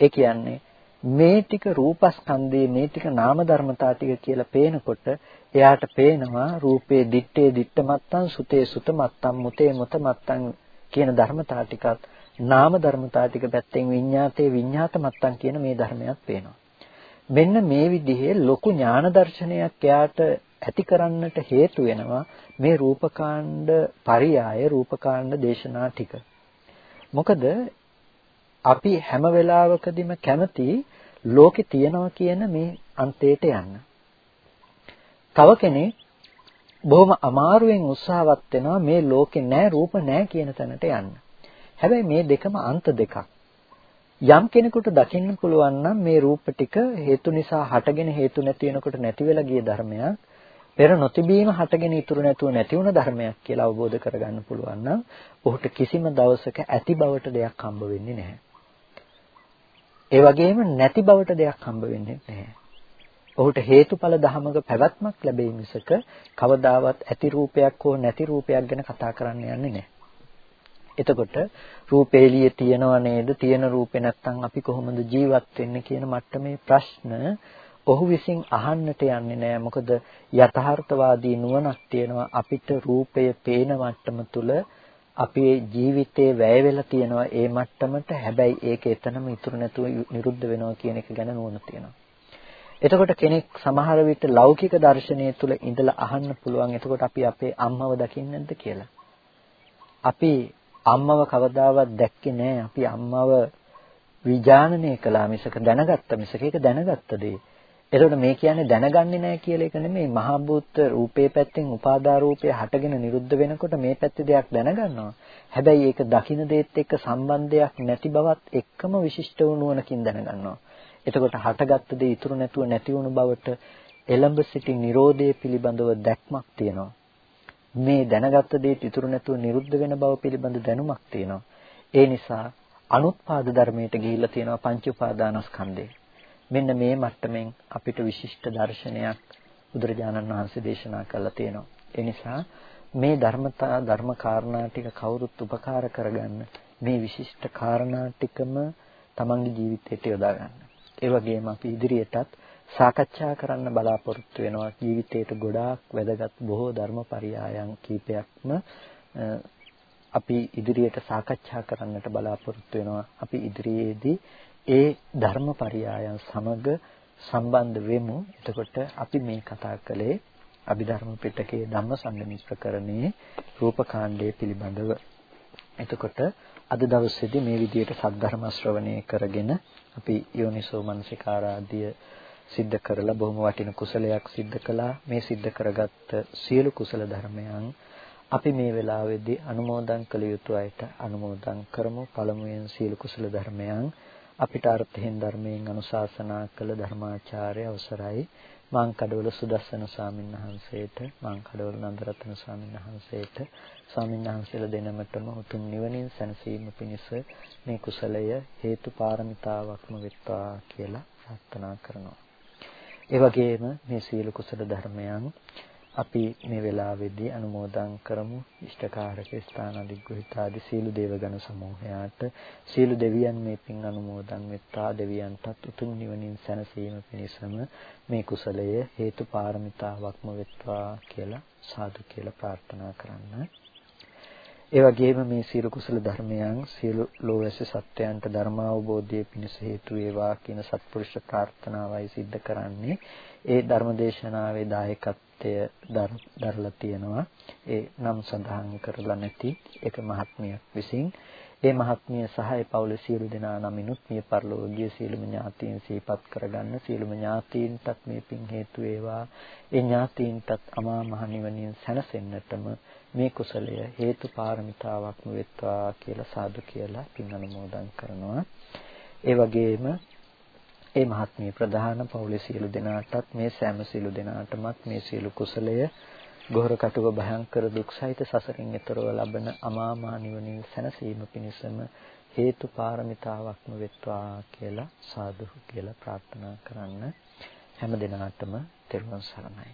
ඒ කියන්නේ මේ ටික රූපස්කන්ධයේ මේ ටික නාම ධර්මතා ටික කියලා පේනකොට එයාට පේනවා රූපේ දිත්තේ දිත්ත මත්තං සුතේ සුත මත්තං මුතේ මුත මත්තං කියන ධර්මතා ටිකත් නාම ධර්මතා ටික පැත්තෙන් විඤ්ඤාතේ විඤ්ඤාත මත්තං කියන මේ ධර්මයක් පේනවා. මෙන්න මේ විදිහේ ලොකු ඥාන දර්ශනයක් එයාට ඇති කරන්නට හේතු වෙනවා මේ රූපකාණ්ඩ පරියාය රූපකාණ්ඩ දේශනා ටික. මොකද අපි හැම වෙලාවකදීම කැමති ලෝකේ තියනවා කියන මේ අන්තයට යන්න. තව කෙනෙක් බොහොම අමාරුවෙන් උත්සාහවත් වෙනවා මේ ලෝකේ නෑ රූප නෑ කියන තැනට යන්න. හැබැයි මේ දෙකම අන්ත දෙකක්. යම් කෙනෙකුට දකින්න පුළුවන් නම් මේ රූප ටික හේතු නිසා හටගෙන හේතු නැති වෙනකොට නැති වෙලා ගිය ධර්මයක් පෙර නොතිබීම හටගෙන ඉතුරු නැතුව නැති වුණ ධර්මයක් කියලා අවබෝධ කරගන්න පුළුවන් නම් ඔහුට කිසිම දවසක ඇති බවට දෙයක් හම්බ වෙන්නේ නැහැ. ඒ වගේම නැති බවට දෙයක් හම්බ වෙන්නේ නැහැ. ඔහුට හේතුඵල ධමක පැවැත්මක් ලැබෙයි මිසක කවදාවත් ඇති රූපයක් හෝ නැති රූපයක් ගැන කතා කරන්න යන්නේ නැහැ. එතකොට රූපේ එළියේ තියනව නේද? තියෙන රූපේ නැත්තම් අපි කොහොමද ජීවත් වෙන්නේ කියන මට්ටමේ ප්‍රශ්න ඔහු විසින් අහන්නට යන්නේ නැහැ. මොකද යථාර්ථවාදී නුවණක් තියෙනවා අපිට රූපය පේන මට්ටම තුල අපේ ජීවිතේ වැය වෙලා තියෙනවා ඒ මට්ටමට. හැබැයි ඒක එතනම ඉතුරු නැතුව නිරුද්ධ වෙනවා කියන එක ගැන නුවණ තියෙනවා. එතකොට කෙනෙක් සමහර විට ලෞකික දර්ශනය තුල ඉඳලා අහන්න පුළුවන් එතකොට අපි අපේ අම්මව දකින්නේ නැද්ද කියලා. අපි අම්මව කවදාවත් දැක්කේ නැහැ. අපි අම්මව විඥානනය කළා මිසක දැනගත්ත මිසක ඒක දැනගත්ත දේ. එතකොට මේ කියන්නේ දැනගන්නේ නැහැ කියලා එක නෙමෙයි මහා භූත රූපේ පැත්තෙන් උපාදා රූපය හටගෙන නිරුද්ධ වෙනකොට මේ පැත්තේ දෙයක් දැනගන්නවා. හැබැයි ඒක දකින්න දෙයත් එක්ක සම්බන්ධයක් නැති බවත් එක්කම විශිෂ්ට වුණුවනකින් දැනගන්නවා. එතකොට හටගත්ත දේ ඉතුරු නැතුව නැති වුණු බවට එළඹ සිටි Nirodhe පිළිබඳව දැක්මක් තියෙනවා. මේ දැනගත්ත දේ ඉතුරු නැතුව නිරුද්ධ වෙන බව පිළිබඳ දැනුමක් තියෙනවා. ඒ නිසා අනුත්පාද ධර්මයට ගිහිල්ලා තියෙනවා පංච උපාදානස්කන්ධය. මෙන්න මේ මට්ටමින් අපිට විශිෂ්ට දර්ශනයක් බුදුරජාණන් වහන්සේ දේශනා කළා තියෙනවා. ඒ නිසා මේ ධර්මතා ධර්ම කාරණා ටික කවුරුත් උපකාර කරගන්න මේ විශිෂ්ට කාරණා ටිකම තමන්ගේ ජීවිතයට යොදා ගන්න. ඒ වගේම අපි ඉදිරියටත් සාකච්ඡා කරන්න බලාපොරොත්තු වෙනවා ජීවිතයට ගොඩාක් වැදගත් බොහෝ ධර්මපරියායන් කීපයක්ම අපි ඉදිරියට සාකච්ඡා කරන්නට බලාපොරොත්තු වෙනවා අපි ඉදිරියේදී ඒ ධර්මපරියායන් සමග සම්බන්ධ වෙමු. එතකොට අපි මේ කතා කළේ අභිධර්ම පිටකයේ ධම්මසංගමී ප්‍රකරණයේ රූපකාණ්ඩයේ පිළිබඳව. එතකොට අද දවසේදී මේ විදිහට සද්ධර්ම ශ්‍රවණය කරගෙන අපි යෝනිසෝ මනසිකාරාදිය සිද්ධ කරලා බොහොම වටින කුසලයක් සිද්ධ කළා. මේ සිද්ධ කරගත්ත සියලු කුසල ධර්මයන් අපි මේ වෙලාවේදී අනුමෝදන් කළ යුතු අයට අනුමෝදන් කරමු. පළමුවෙන් සියලු කුසල ධර්මයන් අපිට අර්ථයෙන් ධර්මයෙන් අනුශාසනා කළ ධර්මාචාර්ය අවසරයි මං කඩවල සුදස්සන ස්වාමීන් වහන්සේට මං කඩවල නන්දරත්න ස්වාමීන් වහන්සේට ස්වාමීන් වහන්සේලා දෙනමතම උතුම් නිවනින් සැනසීම පිණිස මේ කුසලය හේතු පාරමිතාවක්ම වෙත්වා කියලා ප්‍රාර්ථනා කරනවා. ඒ වගේම මේ සීල කුසල ධර්මයන් අපි මේ වෙලාවේදී අනුමෝදන් කරමු ඉෂ්ඨකාරක ස්ථාන අධිග්‍රහිත ආදී සීල දේවගණ සමූහයාට සීල දෙවියන් මේ පින් අනුමෝදන් වෙත්තා දෙවියන්ටත් උතුම් නිවනින් සැනසීම පිණිසම මේ කුසලය හේතු පාරමිතාවක්ම වෙත්වා කියලා සාදු කියලා ප්‍රාර්ථනා කරන්න. ඒ වගේම මේ සීල කුසල ධර්මයන් සියලු ලෝවැසි සත්‍යයන්ට ධර්මාවබෝධයේ පිණිස හේතු වේවා කියන සත්පුරුෂ ප්‍රාර්ථනාවයි සිද්ධ කරන්නේ. ඒ ධර්මදේශනාවේ දායකත්වය දරලා තියෙනවා. ඒ නම් සඳහන් කරලා නැති එක මහත්මියක් විසින්. ඒ මහත්මිය සහ ඒ පවුලේ සියලු දෙනා නමිනුත් මිය පරලෝකීය සියලුම ඥාතීන් සිහිපත් කරගන්න. සියලුම ඥාතීන්ටත් මේ පින් හේතු වේවා. ඒ ඥාතීන්ටත් අමා මහ නිවනින් සැනසෙන්නටම මේ කුසලය හේතු පාරමිතාවක්ම වෙත්වා කියලා සාදු කියලා පින් අනුමෝදන් කරනවා. ඒ වගේම ඒ මහත්මිය ප්‍රධාන පවුලේ සියලු දෙනාටත් මේ සෑම සියලු දෙනාටමත් මේ සියලු කුසලය ගොහර කටුව භයංකර දුක් සහිත සසරින් එතරව ලබන අමා මහ නිවනින් සැනසීම පිණිසම හේතු පාරමිතාවක්ම වෙත්වා කියලා සාදු කියලා ප්‍රාර්ථනා කරන්න හැම දිනාටම තෙරුවන් සරණයි.